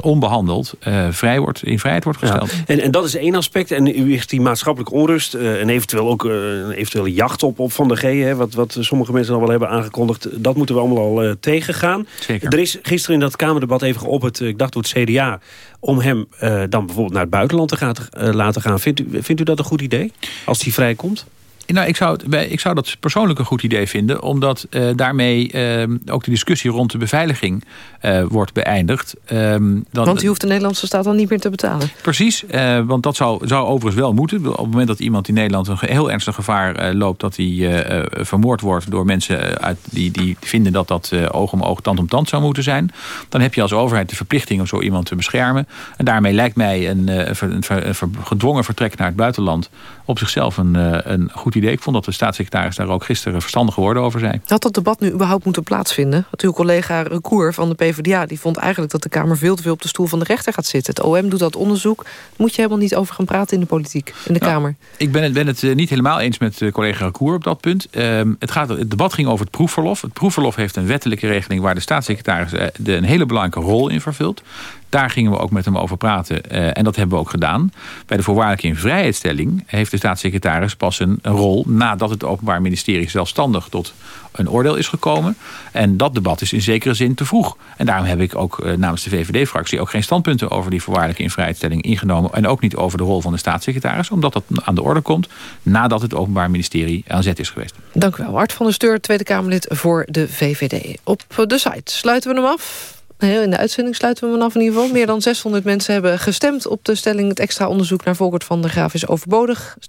onbehandeld vrij wordt, in vrijheid wordt gesteld. Ja. En, en dat is één aspect. En u heeft die maatschappelijke onrust... en eventueel ook een eventuele jacht op, op Van der G... Hè, wat, wat sommige mensen al wel hebben aangekondigd... dat moeten we allemaal al tegengaan. Zeker. Er is gisteren in dat Kamerdebat even geopperd, ik dacht door het CDA... om hem uh, dan bijvoorbeeld naar het buitenland te gaan, laten gaan. Vindt u, vindt u dat een goed idee, als hij vrijkomt? Nou, ik zou, het, ik zou dat persoonlijk een goed idee vinden. Omdat uh, daarmee uh, ook de discussie rond de beveiliging uh, wordt beëindigd. dan, want u hoeft de Nederlandse staat dan niet meer te betalen. Precies, want dat zou, zou overigens wel moeten. Op het moment dat iemand in Nederland een heel ernstig gevaar loopt... dat hij vermoord wordt door mensen uit, die, die vinden dat dat oog om oog, tand om tand zou moeten zijn. Dan heb je als overheid de verplichting om zo iemand te beschermen. En daarmee lijkt mij een, een, een, een gedwongen vertrek naar het buitenland... op zichzelf een, een goed idee. Ik vond dat de staatssecretaris daar ook gisteren verstandige woorden over zei. Had dat debat nu überhaupt moeten plaatsvinden? Want uw collega Recour van de PvdA die vond eigenlijk dat de Kamer veel te veel op de stoel van de rechter gaat zitten. Het OM doet dat onderzoek. Moet je helemaal niet over gaan praten in de politiek, in de nou, Kamer. Ik ben het, ben het niet helemaal eens met collega Recour op dat punt. Um, het, gaat, het debat ging over het proefverlof. Het proefverlof heeft een wettelijke regeling waar de staatssecretaris de, een hele belangrijke rol in vervult. Daar gingen we ook met hem over praten. Uh, en dat hebben we ook gedaan. Bij de voorwaardelijke invrijheidstelling heeft de staatssecretaris pas een, rol... nadat het Openbaar Ministerie zelfstandig tot een oordeel is gekomen. En dat debat is in zekere zin te vroeg. En daarom heb ik ook uh, namens de VVD-fractie... ook geen standpunten over die voorwaardelijke invrijheidstelling ingenomen. En ook niet over de rol van de staatssecretaris. Omdat dat aan de orde komt nadat het Openbaar Ministerie aan zet is geweest. Dank u wel. Art van der Steur, Tweede Kamerlid voor de VVD. Op de site sluiten we hem af. In de uitzending sluiten we hem af in ieder geval. Meer dan 600 mensen hebben gestemd op de stelling... het extra onderzoek naar Volkert van der Graaf is overbodig. 59%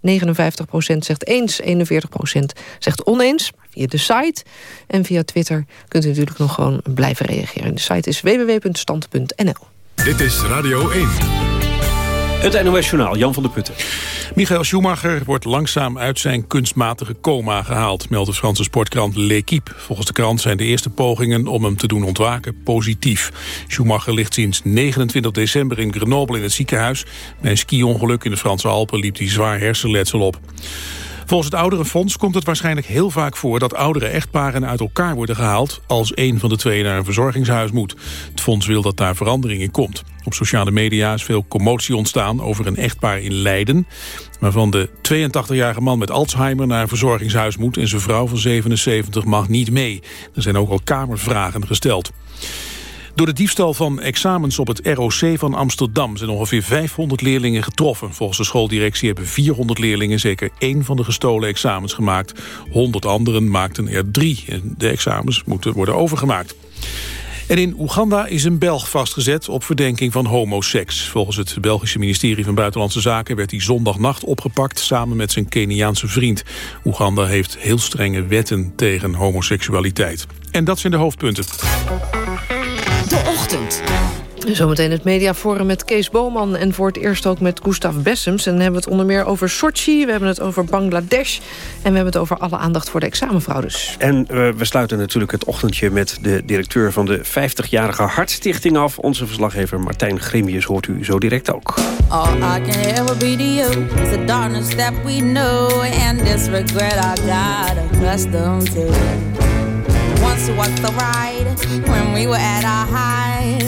zegt eens, 41% zegt oneens. Via de site en via Twitter kunt u natuurlijk nog gewoon blijven reageren. De site is www.stand.nl. Dit is Radio 1. Het NOS Journaal, Jan van der Putten. Michael Schumacher wordt langzaam uit zijn kunstmatige coma gehaald... meldt de Franse sportkrant L'Equipe. Volgens de krant zijn de eerste pogingen om hem te doen ontwaken positief. Schumacher ligt sinds 29 december in Grenoble in het ziekenhuis. Bij een ski-ongeluk in de Franse Alpen liep hij zwaar hersenletsel op. Volgens het Ouderenfonds komt het waarschijnlijk heel vaak voor... dat oudere echtparen uit elkaar worden gehaald... als een van de twee naar een verzorgingshuis moet. Het fonds wil dat daar verandering in komt. Op sociale media is veel commotie ontstaan over een echtpaar in Leiden... waarvan de 82-jarige man met Alzheimer naar een verzorgingshuis moet... en zijn vrouw van 77 mag niet mee. Er zijn ook al kamervragen gesteld. Door de diefstal van examens op het ROC van Amsterdam... zijn ongeveer 500 leerlingen getroffen. Volgens de schooldirectie hebben 400 leerlingen... zeker één van de gestolen examens gemaakt. 100 anderen maakten er drie. En de examens moeten worden overgemaakt. En in Oeganda is een Belg vastgezet op verdenking van homoseks. Volgens het Belgische ministerie van Buitenlandse Zaken... werd hij zondagnacht opgepakt samen met zijn Keniaanse vriend. Oeganda heeft heel strenge wetten tegen homoseksualiteit. En dat zijn de hoofdpunten. De Ochtend. Zometeen het mediaforum met Kees Boman en voor het eerst ook met Gustav Bessems. En dan hebben we het onder meer over Sochi, we hebben het over Bangladesh... en we hebben het over alle aandacht voor de examenfraudes. En uh, we sluiten natuurlijk het ochtendje met de directeur van de 50-jarige Hartstichting af. Onze verslaggever Martijn Grimius hoort u zo direct ook. All I can ever be to you is the darkness that we know... and this regret I got accustomed to. Once was the ride when we were at our height...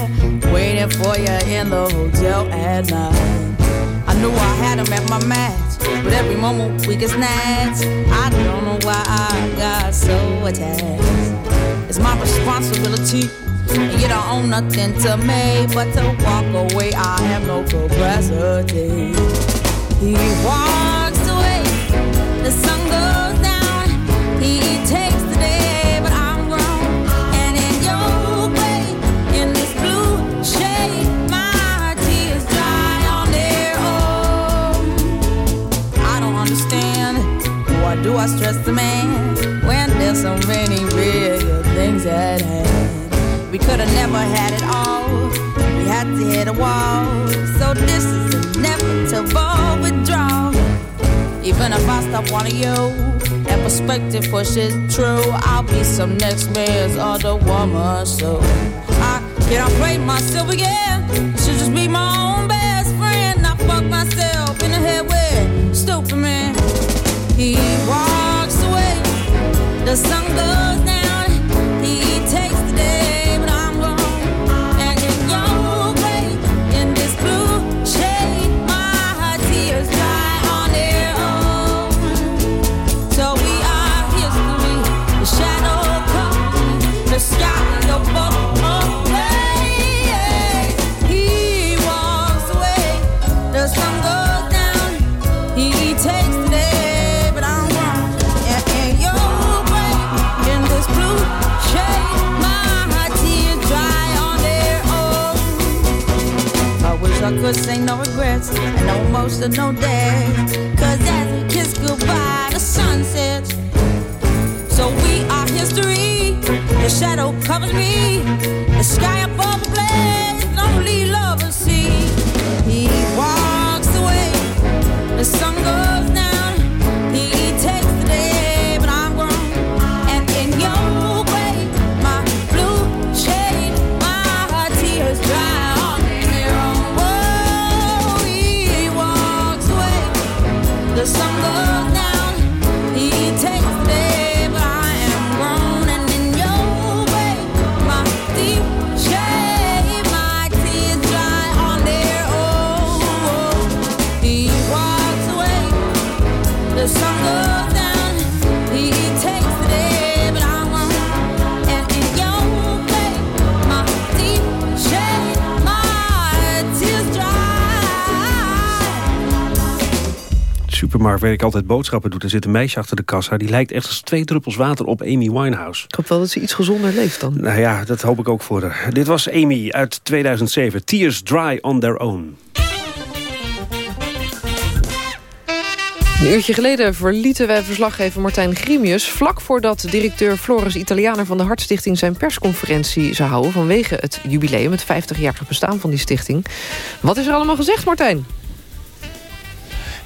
waiting for you in the hotel at night. I knew I had him at my match, but every moment we get snatched. I don't know why I got so attached. It's my responsibility, and you don't own nothing to me but to walk away. I have no capacity. He walks I stress the man when there's so many real things at hand? We could have never had it all. We had to hit a wall. So this is inevitable withdrawal. Even if I stop wanting you, ever perspective pushes true. I'll be some next man's other woman, so I can't play myself again. Should just be my own best friend. I fuck myself in the head with stupid man. He walks the sun goes down. Could say no regrets and no no day. Cause as we kiss goodbye, the sun sets. So we are history. The shadow covers me. Supermarkt waar ik altijd boodschappen doe... er zit een meisje achter de kassa. Die lijkt echt als twee druppels water op Amy Winehouse. Ik hoop wel dat ze iets gezonder leeft dan. Nou ja, dat hoop ik ook voor haar. Dit was Amy uit 2007. Tears Dry on Their Own. Een uurtje geleden verlieten wij verslaggever Martijn Grimius... vlak voordat directeur Floris Italianer van de Hartstichting... zijn persconferentie zou houden vanwege het jubileum... het 50-jarig bestaan van die stichting. Wat is er allemaal gezegd, Martijn?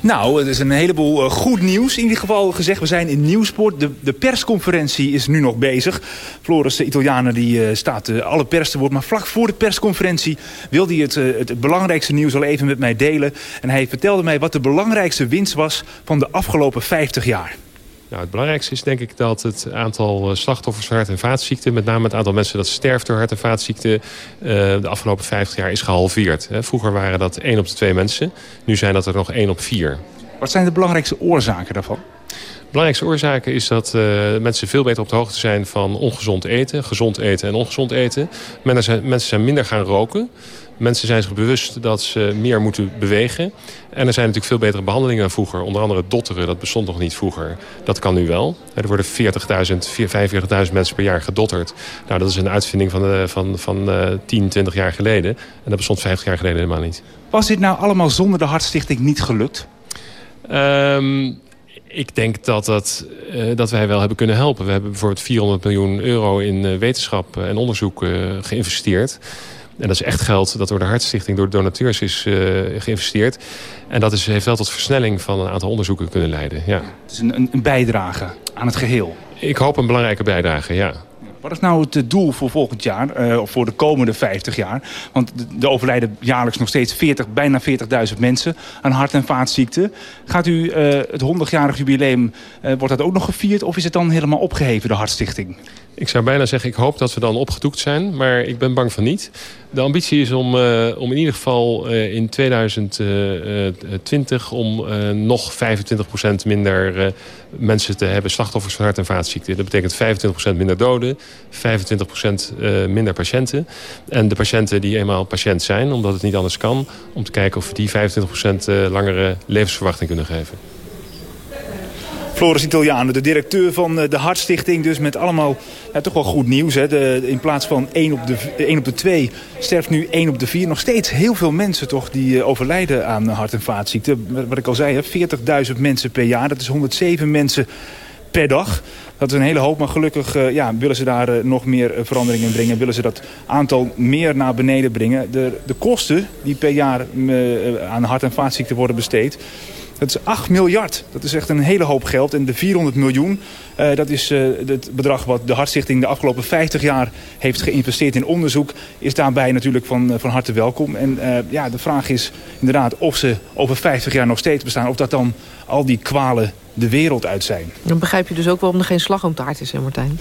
Nou, het is een heleboel eh, goed nieuws. In ieder geval gezegd, we zijn in Nieuwsport. De, de persconferentie is nu nog bezig. Floris, de Italianer, die eh, staat eh, alle pers te woord. Maar vlak voor de persconferentie wilde hij het, het belangrijkste nieuws al even met mij delen. En hij vertelde mij wat de belangrijkste winst was van de afgelopen 50 jaar. Nou, het belangrijkste is denk ik dat het aantal eh, slachtoffers van hart- en vaatziekten... met name het aantal mensen dat sterft door hart- en vaatziekten... eh, de afgelopen 50 jaar is gehalveerd. Hè. Vroeger waren dat 1 op de 2 mensen. Nu zijn dat er nog 1 op 4. Wat zijn de belangrijkste oorzaken daarvan? De belangrijkste oorzaken is dat eh, mensen veel beter op de hoogte zijn van ongezond eten. Gezond eten en ongezond eten. Men- zijn- Mensen zijn minder gaan roken. Mensen zijn zich bewust dat ze meer moeten bewegen. En er zijn natuurlijk veel betere behandelingen dan vroeger. Onder andere dotteren, dat bestond nog niet vroeger. Dat kan nu wel. Er worden 40.000, 45.000 mensen per jaar gedotterd. Nou, dat is een uitvinding van, de, van, van eh 10, 20 jaar geleden. En dat bestond 50 jaar geleden helemaal niet. Was dit nou allemaal zonder de Hartstichting niet gelukt? Ehm, ik denk dat, dat, eh, dat wij wel hebben kunnen helpen. We hebben bijvoorbeeld 400 miljoen euro in eh, wetenschap en onderzoek eh, geïnvesteerd. En dat is echt geld dat door de Hartstichting, door de donateurs is eh, geïnvesteerd. En dat is, heeft wel tot versnelling van een aantal onderzoeken kunnen leiden. Ja. Het is een, een, een bijdrage aan het geheel. Ik hoop een belangrijke bijdrage, ja. Wat is nou het eh, doel voor volgend jaar, eh, of voor de komende 50 jaar? Want er overlijden jaarlijks nog steeds 40, bijna 40.000 mensen aan hart- en vaatziekten. Gaat u eh, het 100-jarig jubileum, wordt dat ook nog gevierd of is het dan helemaal opgeheven, de Hartstichting? Ik zou bijna zeggen, ik hoop dat we dan opgedoekt zijn. Maar ik ben bang van niet. De ambitie is om, om in ieder geval in 2020... om nog 25% minder mensen te hebben... slachtoffers van hart- en vaatziekten. Dat betekent 25% minder doden, 25% eh, minder patiënten. En de patiënten die eenmaal patiënt zijn, omdat het niet anders kan... om te kijken of we die 25% eh, langere levensverwachting kunnen geven. Floris Italiano, de directeur van eh, de Hartstichting. Dus met allemaal toch wel goed nieuws. Hè? De, in plaats van 1 op, de, 1 op de 2 sterft nu 1 op de 4. Nog steeds heel veel mensen toch die eh, overlijden aan hart- en vaatziekten. Wat- ik al zei, hè, 40.000 mensen per jaar. Dat is 107 mensen per dag. Dat is een hele hoop, maar gelukkig eh, ja, willen ze daar nog meer verandering in brengen. Willen ze dat aantal meer naar beneden brengen. De, de kosten die per jaar aan hart- en vaatziekten worden besteed... Dat is 8 miljard. Dat is echt een hele hoop geld. En de 400 miljoen, eh, dat is eh, het bedrag wat de Hartstichting de afgelopen 50 jaar heeft geïnvesteerd in onderzoek. Is daarbij natuurlijk van, eh, van harte welkom. En ja, de vraag is inderdaad of ze over 50 jaar nog steeds bestaan. Of dat dan al die kwalen de wereld uit zijn. Dan begrijp je dus ook waarom er geen slagroomtaart is, hè Martijn?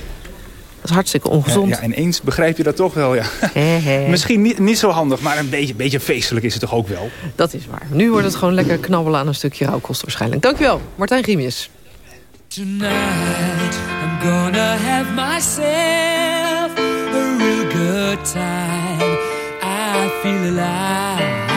Dat is hartstikke ongezond. Ja, ja, ineens begrijp je dat toch wel, ja. Misschien niet, niet zo handig, maar een beetje, beetje feestelijk is het toch ook wel. Dat is waar. Nu wordt het gewoon lekker knabbelen aan een stukje rauwkost waarschijnlijk. Dankjewel, Martijn Grimius. Tonight I'm gonna have myself a real good time. I feel alive.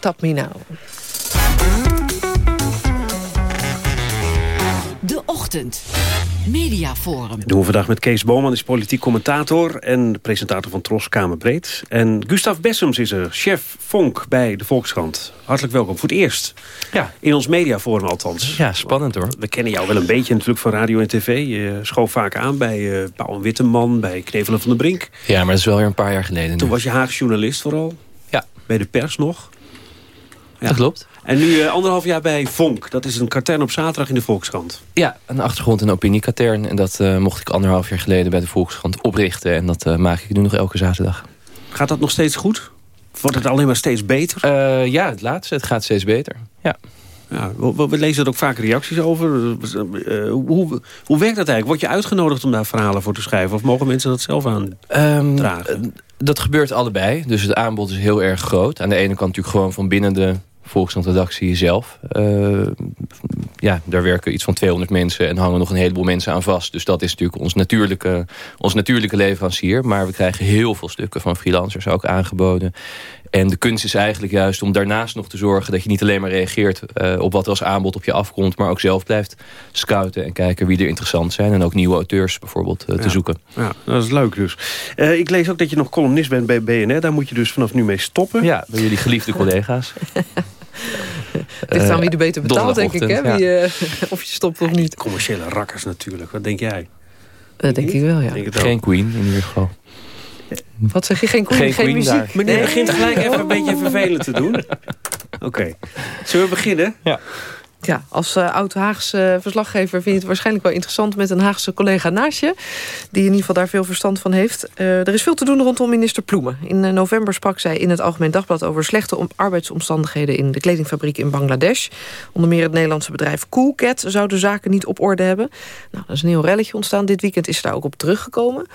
Stop Me Now. De Ochtend. Mediaforum. Dat doen we vandaag met Kees Boman, is politiek commentator... en de presentator van Tros Kamerbreed. En Gustav Bessems is er, chef Vonk bij de Volkskrant. Hartelijk welkom, voor het eerst. Ja. In ons mediaforum althans. Ja, spannend hoor. We kennen jou wel een beetje natuurlijk van radio en tv. Je schoof vaak aan bij uh, Pauw en Witteman, bij Knevelen van der Brink. Ja, maar dat is wel weer een paar jaar geleden. Toen nu. was je Haagse journalist vooral. Ja. Bij de pers nog. Ja. Dat klopt. En nu uh, anderhalf jaar bij Vonk. Dat is een katern op zaterdag in de Volkskrant. Ja, een achtergrond in opiniekatern. En dat uh, mocht ik anderhalf jaar geleden bij de Volkskrant oprichten. En dat uh, maak ik nu nog elke zaterdag. Gaat dat nog steeds goed? Wordt het alleen maar steeds beter? ja, het laatste. Het gaat steeds beter. Ja. Ja, we, we, lezen er ook vaak reacties over. Uh, hoe, hoe werkt dat eigenlijk? Word je uitgenodigd om daar verhalen voor te schrijven? Of mogen mensen dat zelf aandragen? Um, dat gebeurt allebei. Dus het aanbod is heel erg groot. Aan de ene kant natuurlijk gewoon van binnen de Volkskrant-redactie zelf. Uh, ja, daar werken iets van 200 mensen en hangen nog een heleboel mensen aan vast. Dus dat is natuurlijk ons natuurlijke, ons natuurlijke leverancier. Maar we krijgen heel veel stukken van freelancers ook aangeboden. En de kunst is eigenlijk juist om daarnaast nog te zorgen... dat je niet alleen maar reageert uh, op wat er als aanbod op je afkomt... maar ook zelf blijft scouten en kijken wie er interessant zijn. En ook nieuwe auteurs bijvoorbeeld uh, te ja. zoeken. Ja, dat is leuk dus. Uh, ik lees ook dat je nog columnist bent bij BNR. Daar moet je dus vanaf nu mee stoppen. Ja, bij jullie geliefde collega's. Ligt aan wie er beter betaalt, denk ik. Hè? Wie, ja. of je stopt of niet. Commerciële rakkers natuurlijk. Wat denk jij? Dat denk ik wel, ja. Denk Geen Queen in ieder geval. Wat zeg je? Geen Queen, geen, geen queen muziek? Daar. Meneer nee. begint gelijk even een beetje vervelend te doen. Oké. Okay. Zullen we beginnen? Ja. Ja, als uh, oud-Haagse verslaggever vind je het waarschijnlijk wel interessant... met een Haagse collega naast je, die in ieder geval daar veel verstand van heeft. Uh, er is veel te doen rondom minister Ploemen. In uh, november sprak zij in het Algemeen Dagblad... over slechte arbeidsomstandigheden in de kledingfabriek in Bangladesh. Onder meer het Nederlandse bedrijf Coolcat zou de zaken niet op orde hebben. Nou, dat is een heel relletje ontstaan. Dit weekend is ze daar ook op teruggekomen.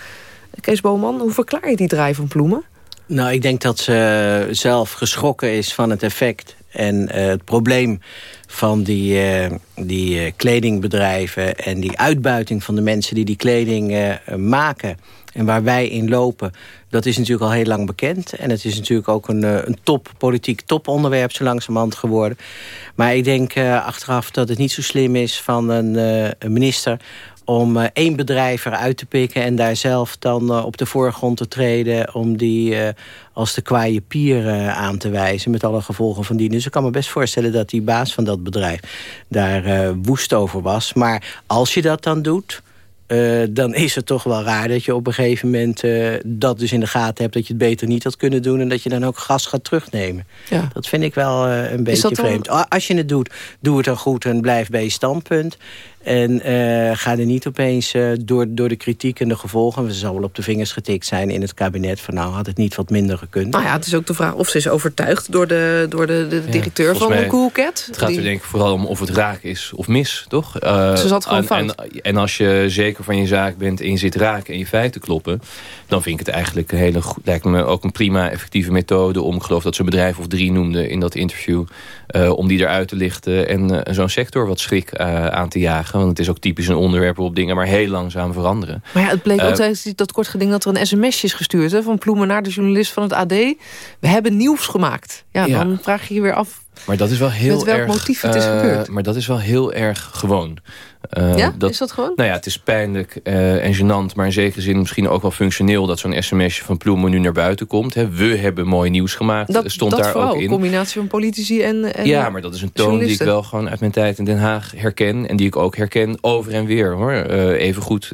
Kees Boman, hoe verklaar je die draai van Ploemen? Nou, ik denk dat ze zelf geschrokken is van het effect en het probleem van die, uh, die uh, kledingbedrijven... en die uitbuiting van de mensen die die kleding maken... en waar wij in lopen, dat is natuurlijk al heel lang bekend. En het is natuurlijk ook een, een top, politiek toponderwerp zo langzamerhand geworden. Maar ik denk achteraf dat het niet zo slim is van een, een minister om uh, één bedrijf eruit te pikken... en daar zelf dan uh, op de voorgrond te treden... om die uh, als de kwaaie pier aan te wijzen... met alle gevolgen van die. Dus ik kan me best voorstellen dat die baas van dat bedrijf... daar woest over was. Maar als je dat dan doet... Uh, dan is het toch wel raar dat je op een gegeven moment uh, dat dus in de gaten hebt... dat je het beter niet had kunnen doen... en dat je dan ook gas gaat terugnemen. Ja. Dat vind ik wel uh, een beetje dan... vreemd. Als je het doet, doe het dan goed en blijf bij je standpunt. En ga er niet opeens door, door de kritiek en de gevolgen... we zal wel op de vingers getikt zijn in het kabinet... van nou had het niet wat minder gekund. Nou ja, het is ook de vraag of ze is overtuigd... door de, door de, de directeur ja, van de Coolcat. Het gaat die... er denk ik vooral om of het raak is of mis, toch? ze zat gewoon en, fout. En, en als je zeker van je zaak bent en je zit raken en je feiten kloppen... dan vind ik het eigenlijk een hele goed, lijkt me ook een prima effectieve methode... om, ik geloof dat ze een bedrijf of drie noemde in dat interview... Uh, om die eruit te lichten en uh, zo'n sector wat schrik uh, aan te jagen. Want het is ook typisch een onderwerp waarop dingen maar heel langzaam veranderen. Maar ja, het bleek ook tijdens dat kort geding dat er een sms'je is gestuurd... Hè, van Ploemen naar de journalist van het AD. We hebben nieuws gemaakt. Ja, Ja. dan vraag je je weer af... Maar dat is wel heel Met welk erg, motief het is eh, gebeurd. Maar dat is wel heel erg gewoon. Eh, Ja? Is dat gewoon? Nou ja, het is pijnlijk eh, en gênant, maar in zekere zin misschien ook wel functioneel... dat zo'n sms'je van Ploemen nu naar buiten komt. Hè. We hebben mooi nieuws gemaakt, Dat, stond dat daar vooral, ook in. een combinatie van politici en, en Ja, maar dat is een toon die ik wel gewoon uit mijn tijd in Den Haag herken. En die ik ook herken over en weer. hoor. Even goed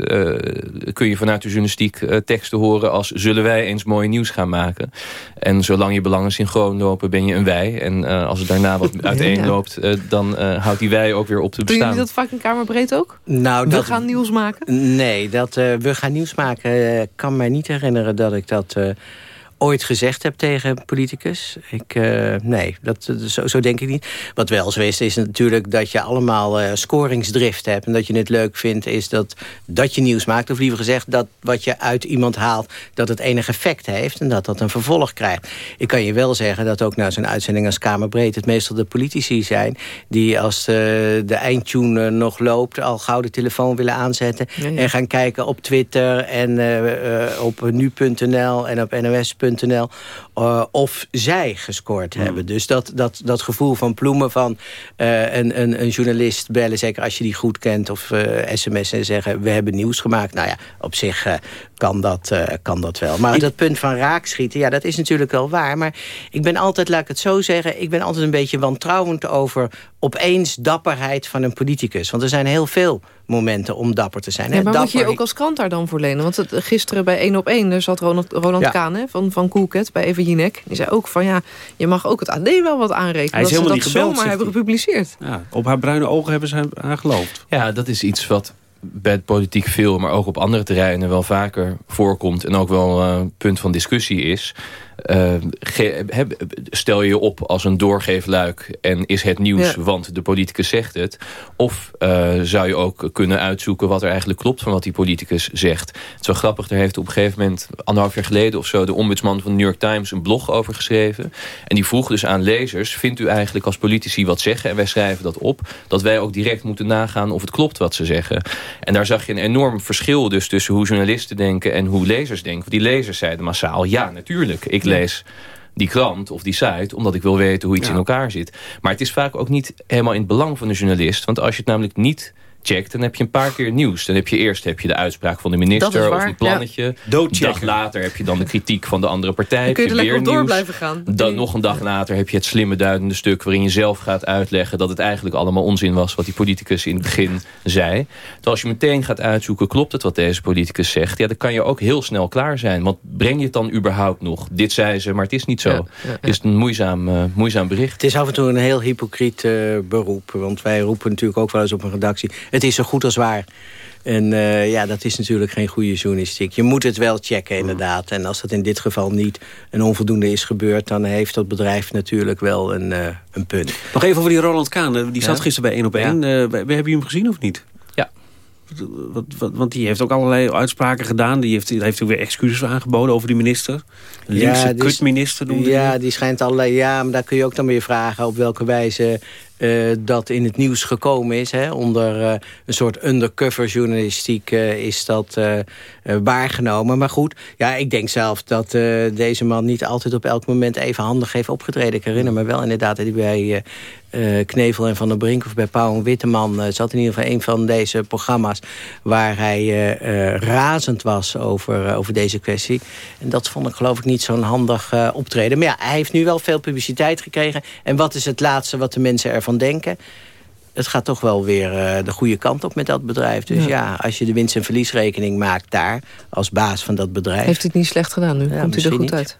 kun je vanuit de journalistiek teksten horen als... zullen wij eens mooi nieuws gaan maken? En zolang je belangen synchroon lopen ben je een wij. En als het daarna wat uiteenloopt... eh, dan eh, houdt die wij ook weer op te Doen bestaan. jullie dat vaak in Kamerbreed ook? Nou, We dat, gaan nieuws maken? Nee, dat eh, we gaan nieuws maken. Ik kan mij niet herinneren dat ik dat eh, ooit gezegd heb tegen een politicus. Ik, eh, nee, dat, zo, zo denk ik niet. Wat wel zo is, is natuurlijk dat je allemaal eh, scoringsdrift hebt... en dat je het leuk vindt, is dat, dat je nieuws maakt. Of liever gezegd, dat wat je uit iemand haalt... dat het enig effect heeft en dat dat een vervolg krijgt. Ik kan je wel zeggen dat ook na zo'n uitzending als Kamerbreed... het meestal de politici zijn die als de, de eindtune eh, nog loopt... al gauw de telefoon willen aanzetten... Ja, ja. en gaan kijken op Twitter en eh, eh, op nu.nl en op nos.nl bnr.nl eh, of zij gescoord hebben. Dus dat, dat, dat gevoel van ploemen van eh, een, een, een journalist bellen... zeker als je die goed kent, of eh sms'en en zeggen... we hebben nieuws gemaakt. Nou ja, op zich eh, kan, dat, eh, kan dat wel. Maar dat punt van raakschieten, ja, dat is natuurlijk wel waar. Maar ik ben altijd, laat ik het zo zeggen... ik ben altijd een beetje wantrouwend over opeens dapperheid van een politicus. Want er zijn heel veel momenten om dapper te zijn. Ja, hè. maar moet je ook als krant daar dan voor lenen? Want het, gisteren bij 1 op 1 daar zat Ronald, Roland Ja. Kaan hè, van, van Coolcat bij Eva Jinek. Die zei ook van ja, je mag ook het AD wel wat aanrekenen. Hij is dat ze helemaal dat niet gebeld, zomaar hebben gepubliceerd. Ja, op haar bruine ogen hebben ze haar geloofd. Ja, dat is iets wat bij het politiek veel, maar ook op andere terreinen wel vaker voorkomt. En ook wel eh, een punt van discussie is. Uh, stel je op als een doorgeefluik en is het nieuws, want de politicus zegt het. Of uh, zou je ook kunnen uitzoeken wat er eigenlijk klopt van wat die politicus zegt. Het is wel grappig, er heeft op een gegeven moment, anderhalf jaar geleden of zo, de ombudsman van de New York Times een blog over geschreven. En die vroeg dus aan lezers, vindt u eigenlijk als politici wat zeggen? En wij schrijven dat op, dat wij ook direct moeten nagaan of het klopt wat ze zeggen. En daar zag je een enorm verschil dus tussen hoe journalisten denken en hoe lezers denken. Want die lezers zeiden massaal, ja natuurlijk, ik lees die krant of die site... omdat ik wil weten hoe iets in elkaar zit. Maar het is vaak ook niet helemaal in het belang van de journalist. Want als je het namelijk niet checkt, dan heb je een paar keer nieuws. Dan heb je eerst heb je de uitspraak van de minister of een plannetje. Ja. Een dag later heb je dan de kritiek van de andere partij. Dan kun je, er lekker door blijven gaan. Dan nog een dag later heb je het slimme duidende stuk... waarin je zelf gaat uitleggen dat het eigenlijk allemaal onzin was... wat die politicus in het begin zei. Terwijl als je meteen gaat uitzoeken, klopt het wat deze politicus zegt... ja, dan kan je ook heel snel klaar zijn. Want breng je het dan überhaupt nog? Dit zei ze, maar het is niet zo. Het is een moeizaam, uh, moeizaam bericht. Het is af en toe een heel hypocriet uh, beroep. Want wij roepen natuurlijk ook wel eens op een redactie het is zo goed als waar. En uh, ja, dat is natuurlijk geen goede journalistiek. Je moet het wel checken inderdaad. En als dat in dit geval niet een onvoldoende is gebeurd... dan heeft dat bedrijf natuurlijk wel een, uh, een punt. Nog even over die Roland Kaan. Die zat gisteren bij 1 op 1. Ja. Uh, hebben jullie hem gezien of niet? Ja. Want die heeft ook allerlei uitspraken gedaan. Die heeft, die heeft ook weer excuses aangeboden over die minister. Linkse ja, kutminister noemde Ja, die schijnt allerlei... Ja, maar daar kun je ook dan weer vragen op welke wijze uh, dat in het nieuws gekomen is. Hè. Onder uh, een soort undercover journalistiek uh, is dat waargenomen. Maar goed, ja, ik denk zelf dat deze man niet altijd op elk moment even handig heeft opgetreden. Ik herinner me wel inderdaad dat hij bij Knevel en Van der Brink... of bij Pauw en Witteman zat in ieder geval een van deze programma's... waar hij razend was over, over deze kwestie. En dat vond ik geloof ik niet zo'n handig optreden. Maar ja, hij heeft nu wel veel publiciteit gekregen. En wat is het laatste wat de mensen ervan denken het gaat toch wel weer uh, de goede kant op met dat bedrijf. Dus ja. ja. als je de winst- en verliesrekening maakt daar... als baas van dat bedrijf... Heeft het niet slecht gedaan nu? Ja, Komt u er goed niet. uit?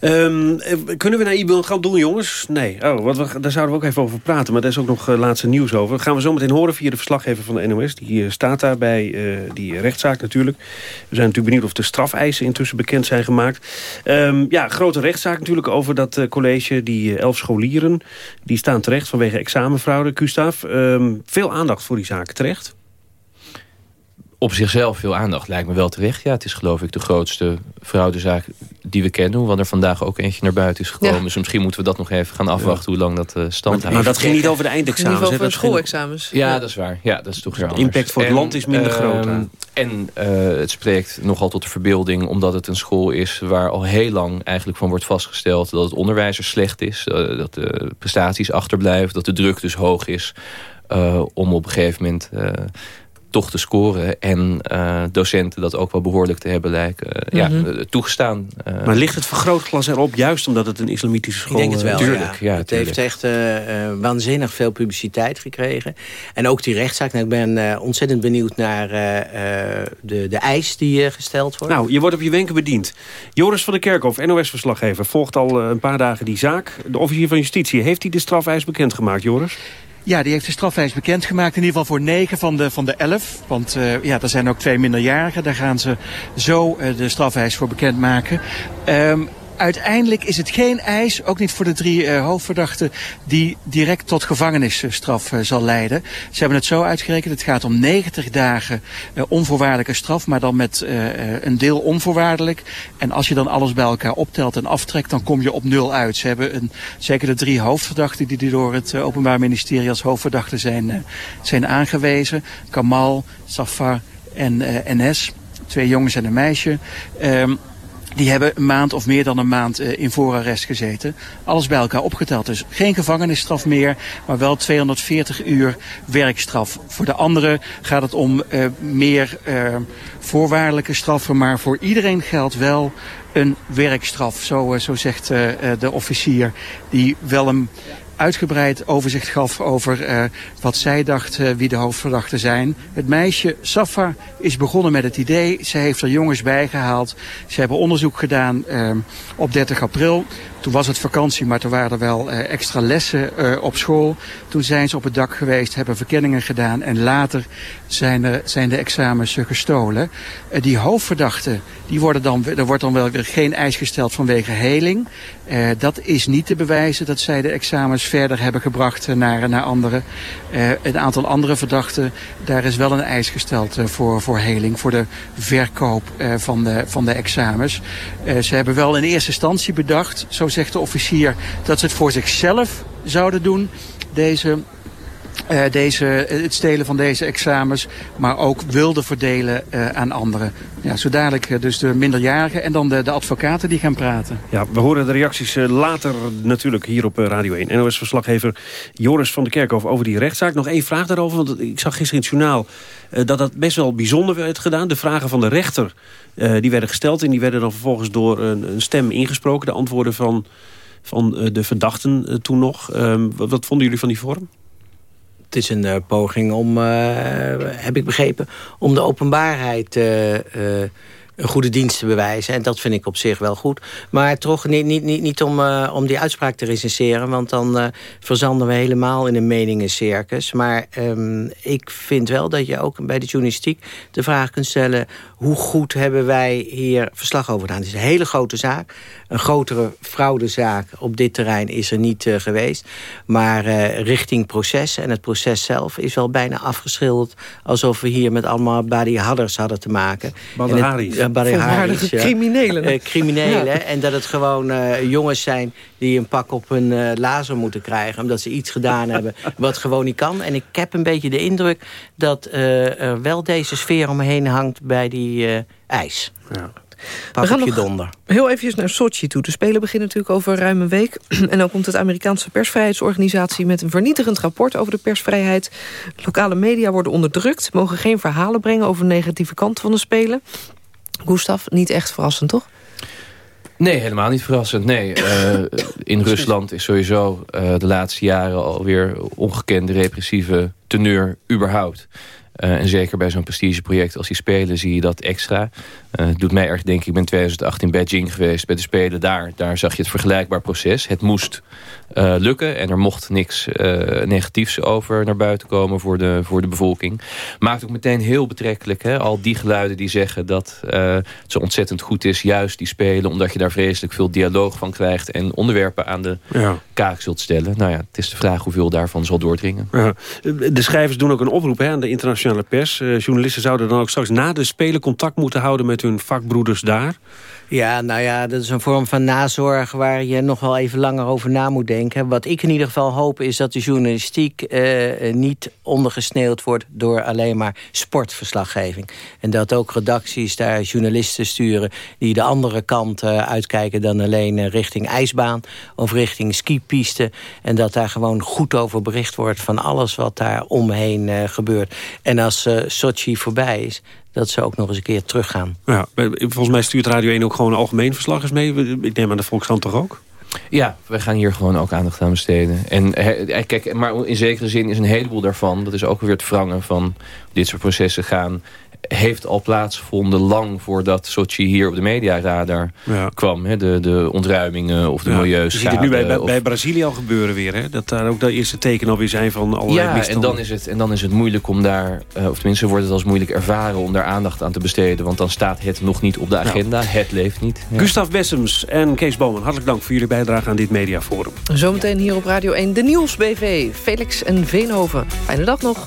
Um, kunnen we naar Ibel gaan doen, jongens? Nee. Oh, wat we, daar zouden we ook even over praten. Maar daar is ook nog uh, laatste nieuws over. Dat gaan we zo meteen horen via de verslaggever van de NOS. Die uh, staat daar bij die rechtszaak natuurlijk. We zijn natuurlijk benieuwd of de strafeisen intussen bekend zijn gemaakt. Um, ja, grote rechtszaak natuurlijk over dat college. Die elf scholieren, die staan terecht vanwege examenfraude. Gustav, um, veel aandacht voor die zaak terecht op zichzelf veel aandacht lijkt me wel terecht. Ja, het is geloof ik de grootste fraudezaak die we kennen. Hoewel er vandaag ook eentje naar buiten is gekomen. Dus misschien moeten we dat nog even gaan afwachten hoe lang dat uh, stand houdt. Maar dat ging niet over de eindexamens. Niet over schoolexamens. Ja, ja, dat is waar. Ja, dat is toch De impact voor het land is minder uh, groot. En uh, het spreekt nogal tot de verbeelding... omdat het een school is waar al heel lang eigenlijk van wordt vastgesteld... dat het onderwijs er slecht is, dat de prestaties achterblijven... dat de druk dus hoog is om op een gegeven moment toch te scoren. En uh, docenten dat ook wel behoorlijk te hebben lijken. Uh, ja, mhm. toegestaan. Uh, maar ligt het vergrootglas erop juist omdat het een islamitische school is? Ik denk het wel, tuurlijk, ja. ja. Het heeft echt waanzinnig veel publiciteit gekregen. En ook die rechtszaak. Nou, ik ben ontzettend benieuwd naar de, de eis die gesteld wordt. Nou, je wordt op je wenken bediend. Joris van der Kerkhof, NOS-verslaggever, volgt al een paar dagen die zaak. De officier van justitie, heeft hij de strafeis bekendgemaakt, Joris? Ja, die heeft de strafeis bekendgemaakt. In ieder geval voor negen van de, van de elf. Want uh, ja, er zijn ook twee minderjarigen. Daar gaan ze zo uh, de strafeis voor bekendmaken. Um, uiteindelijk is het geen eis, ook niet voor de drie uh, hoofdverdachten, die direct tot gevangenisstraf uh, zal leiden. Ze hebben het zo uitgerekend, het gaat om 90 dagen uh, onvoorwaardelijke straf, maar dan met een deel onvoorwaardelijk. En als je dan alles bij elkaar optelt en aftrekt, dan kom je op nul uit. Ze hebben een, zeker de drie hoofdverdachten die door het Openbaar Ministerie als hoofdverdachten zijn, zijn aangewezen. Kamal, Safar en NS. Twee jongens en een meisje. Um, die hebben een maand of meer dan een maand uh, in voorarrest gezeten. Alles bij elkaar opgeteld. Dus geen gevangenisstraf meer, maar wel 240 uur werkstraf. Voor de anderen gaat het om uh, meer uh, voorwaardelijke straffen. Maar voor iedereen geldt wel een werkstraf. Zo, zo zegt de officier. Die wel een uitgebreid overzicht gaf over eh, wat zij dacht eh, wie de hoofdverdachten zijn. Het meisje Safa is begonnen met het idee. Ze heeft er jongens bijgehaald. Ze hebben onderzoek gedaan eh, op 30 april. Toen was het vakantie, maar toen waren er wel uh, extra lessen uh, op school. Toen zijn ze op het dak geweest, hebben verkenningen gedaan en later zijn, er, zijn de examens gestolen. Uh, die hoofdverdachten, die worden dan, er wordt dan wel weer geen eis gesteld vanwege heling. dat is niet te bewijzen dat zij de examens verder hebben gebracht naar, naar anderen. een aantal andere verdachten, daar is wel een eis gesteld voor, voor heling, voor de verkoop van, de, van de examens. ze hebben wel in eerste instantie bedacht, zo zegt de officier, dat ze het voor zichzelf zouden doen. Deze uh, deze, het stelen van deze examens, maar ook wilde verdelen uh, aan anderen. Ja, zo dadelijk uh, dus de minderjarigen en dan de, de advocaten die gaan praten. Ja, we horen de reacties later natuurlijk hier op Radio 1. NOS-verslaggever Joris van der Kerkhof over die rechtszaak. Nog één vraag daarover, want ik zag gisteren in het journaal dat dat best wel bijzonder werd gedaan. De vragen van de rechter die werden gesteld en die werden dan vervolgens door een, een stem ingesproken. De antwoorden van, van de verdachten toen nog. Ehm, wat vonden jullie van die vorm? Het is een uh, poging om, uh, heb ik begrepen, om de openbaarheid een goede dienst te bewijzen. En dat vind ik op zich wel goed. Maar toch niet, niet, niet, niet om, uh, om die uitspraak te recenseren... want dan uh, verzanden we helemaal in een meningencircus. Maar um, ik vind wel dat je ook bij de journalistiek de vraag kunt stellen... hoe goed hebben wij hier verslag over gedaan? Het is een hele grote zaak. Een grotere fraudezaak op dit terrein is er niet uh, geweest. Maar richting proces en het proces zelf is wel bijna afgeschilderd... alsof we hier met allemaal Badi Hadders hadden te maken. Badr Haris, ja. criminelen. Uh, criminelen. Ja. En dat het gewoon uh, jongens zijn die een pak op hun uh, lazer moeten krijgen. Omdat ze iets gedaan hebben wat gewoon niet kan. En ik heb een beetje de indruk dat er wel deze sfeer omheen hangt bij die ijs. Ja. We gaan nog donder. heel even naar Sochi toe. De Spelen beginnen natuurlijk over ruim een week. en dan komt het Amerikaanse persvrijheidsorganisatie... met een vernietigend rapport over de persvrijheid. Lokale media worden onderdrukt. Mogen geen verhalen brengen over de negatieve kant van de Spelen. Gustav, niet echt verrassend, toch? Nee, helemaal niet verrassend. Nee, uh, in Rusland is sowieso uh, de laatste jaren alweer ongekende repressieve teneur überhaupt. Uh, en zeker bij zo'n prestigeproject als die Spelen zie je dat extra. Uh, doet mij erg denken, ik ben in 2008 in Beijing geweest bij de Spelen daar. Daar zag je het vergelijkbaar proces. Het moest uh, lukken en er mocht niks negatiefs over naar buiten komen voor de, voor de bevolking. Maakt ook meteen heel betrekkelijk. Hè? Al die geluiden die zeggen dat het zo ontzettend goed is, juist die Spelen. Omdat je daar vreselijk veel dialoog van krijgt en onderwerpen aan de ja. kaak zult stellen. Nou ja, het is de vraag hoeveel daarvan zal doordringen. Ja. De schrijvers doen ook een oproep hè, aan de internationale pers. Journalisten zouden dan ook straks na de Spelen contact moeten houden met hun vakbroeders daar. Ja, nou ja, dat is een vorm van nazorg waar je nog wel even langer over na moet denken. Wat ik in ieder geval hoop is dat de journalistiek uh, niet ondergesneeuwd wordt door alleen maar sportverslaggeving. En dat ook redacties daar journalisten sturen die de andere kant uh, uitkijken dan alleen uh, richting ijsbaan of richting skipiste. En dat daar gewoon goed over bericht wordt van alles wat daar omheen gebeurt. En als Sochi voorbij is, dat ze ook nog eens een keer teruggaan. Ja, volgens mij stuurt Radio 1 ook gewoon een algemeen verslag eens mee. Ik neem aan de Volkskrant toch ook? Ja, we gaan hier gewoon ook aandacht aan besteden. En kijk, maar in zekere zin is een heleboel daarvan... dat is ook weer het wrangen van dit soort processen gaan heeft al plaatsgevonden lang voordat Sochi hier op de mediaradar ja. kwam. Hè? De, de ontruimingen of de ja. milieuschade. Je ziet het nu bij, bij, bij, Brazilië al gebeuren weer. Hè? Dat daar ook de eerste tekenen alweer zijn van allerlei Ja, en dan, is het, en dan is het moeilijk om daar... Uh, of tenminste wordt het als moeilijk ervaren om daar aandacht aan te besteden. Want dan staat het nog niet op de agenda. Nou. Het leeft niet. Ja. Gustav Bessems en Kees Boman, hartelijk dank voor jullie bijdrage aan dit mediaforum. Zometeen hier op Radio 1 de Nieuws BV. Felix en Veenhoven. Fijne dag nog.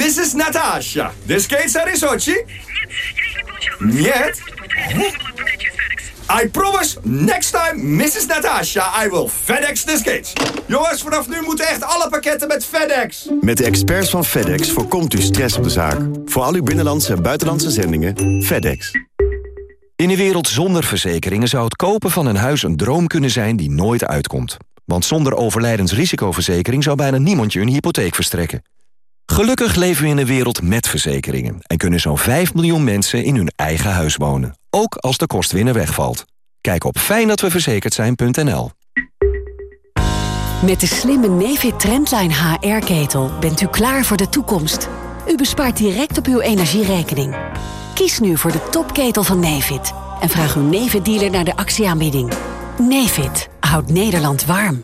Mrs. Nat Natasha, the skates are in Sochi? Нет. I promise, next time, Mrs. Natasha, I will FedEx the skates. Jongens, vanaf nu moeten echt alle pakketten met FedEx. Met de experts van FedEx voorkomt u stress op de zaak. Voor al uw binnenlandse en buitenlandse zendingen, FedEx. In een wereld zonder verzekeringen zou het kopen van een huis een droom kunnen zijn die nooit uitkomt. Want zonder overlijdensrisicoverzekering zou bijna niemand je een hypotheek verstrekken. Gelukkig leven we in een wereld met verzekeringen... en kunnen zo'n 5 miljoen mensen in hun eigen huis wonen. Ook als de kostwinner wegvalt. Kijk op fijndatweverzekerd zijn.nl. Met de slimme Nefit Trendline HR-ketel bent u klaar voor de toekomst. U bespaart direct op uw energierekening. Kies nu voor de topketel van Nefit en vraag uw Nefit-dealer naar de actieaanbieding. Nefit houdt Nederland warm.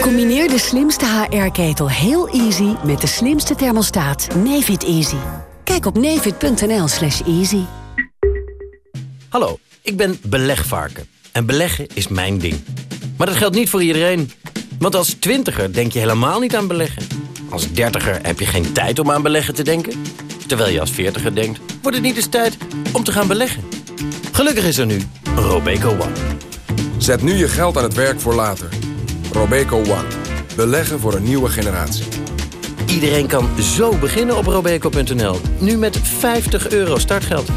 Combineer de slimste HR-ketel heel easy met de slimste thermostaat Nefit Easy. Kijk op nefit.nl slash easy. Hallo, ik ben belegvarken. En beleggen is mijn ding. Maar dat geldt niet voor iedereen. Want als twintiger denk je helemaal niet aan beleggen. Als dertiger heb je geen tijd om aan beleggen te denken. Terwijl je als veertiger denkt, wordt het niet eens tijd om te gaan beleggen. Gelukkig is er nu Robeco One. Zet nu je geld aan het werk voor later. Robeco One. Beleggen voor een nieuwe generatie. Iedereen kan zo beginnen op robeco.nl. Nu met 50 euro startgeld.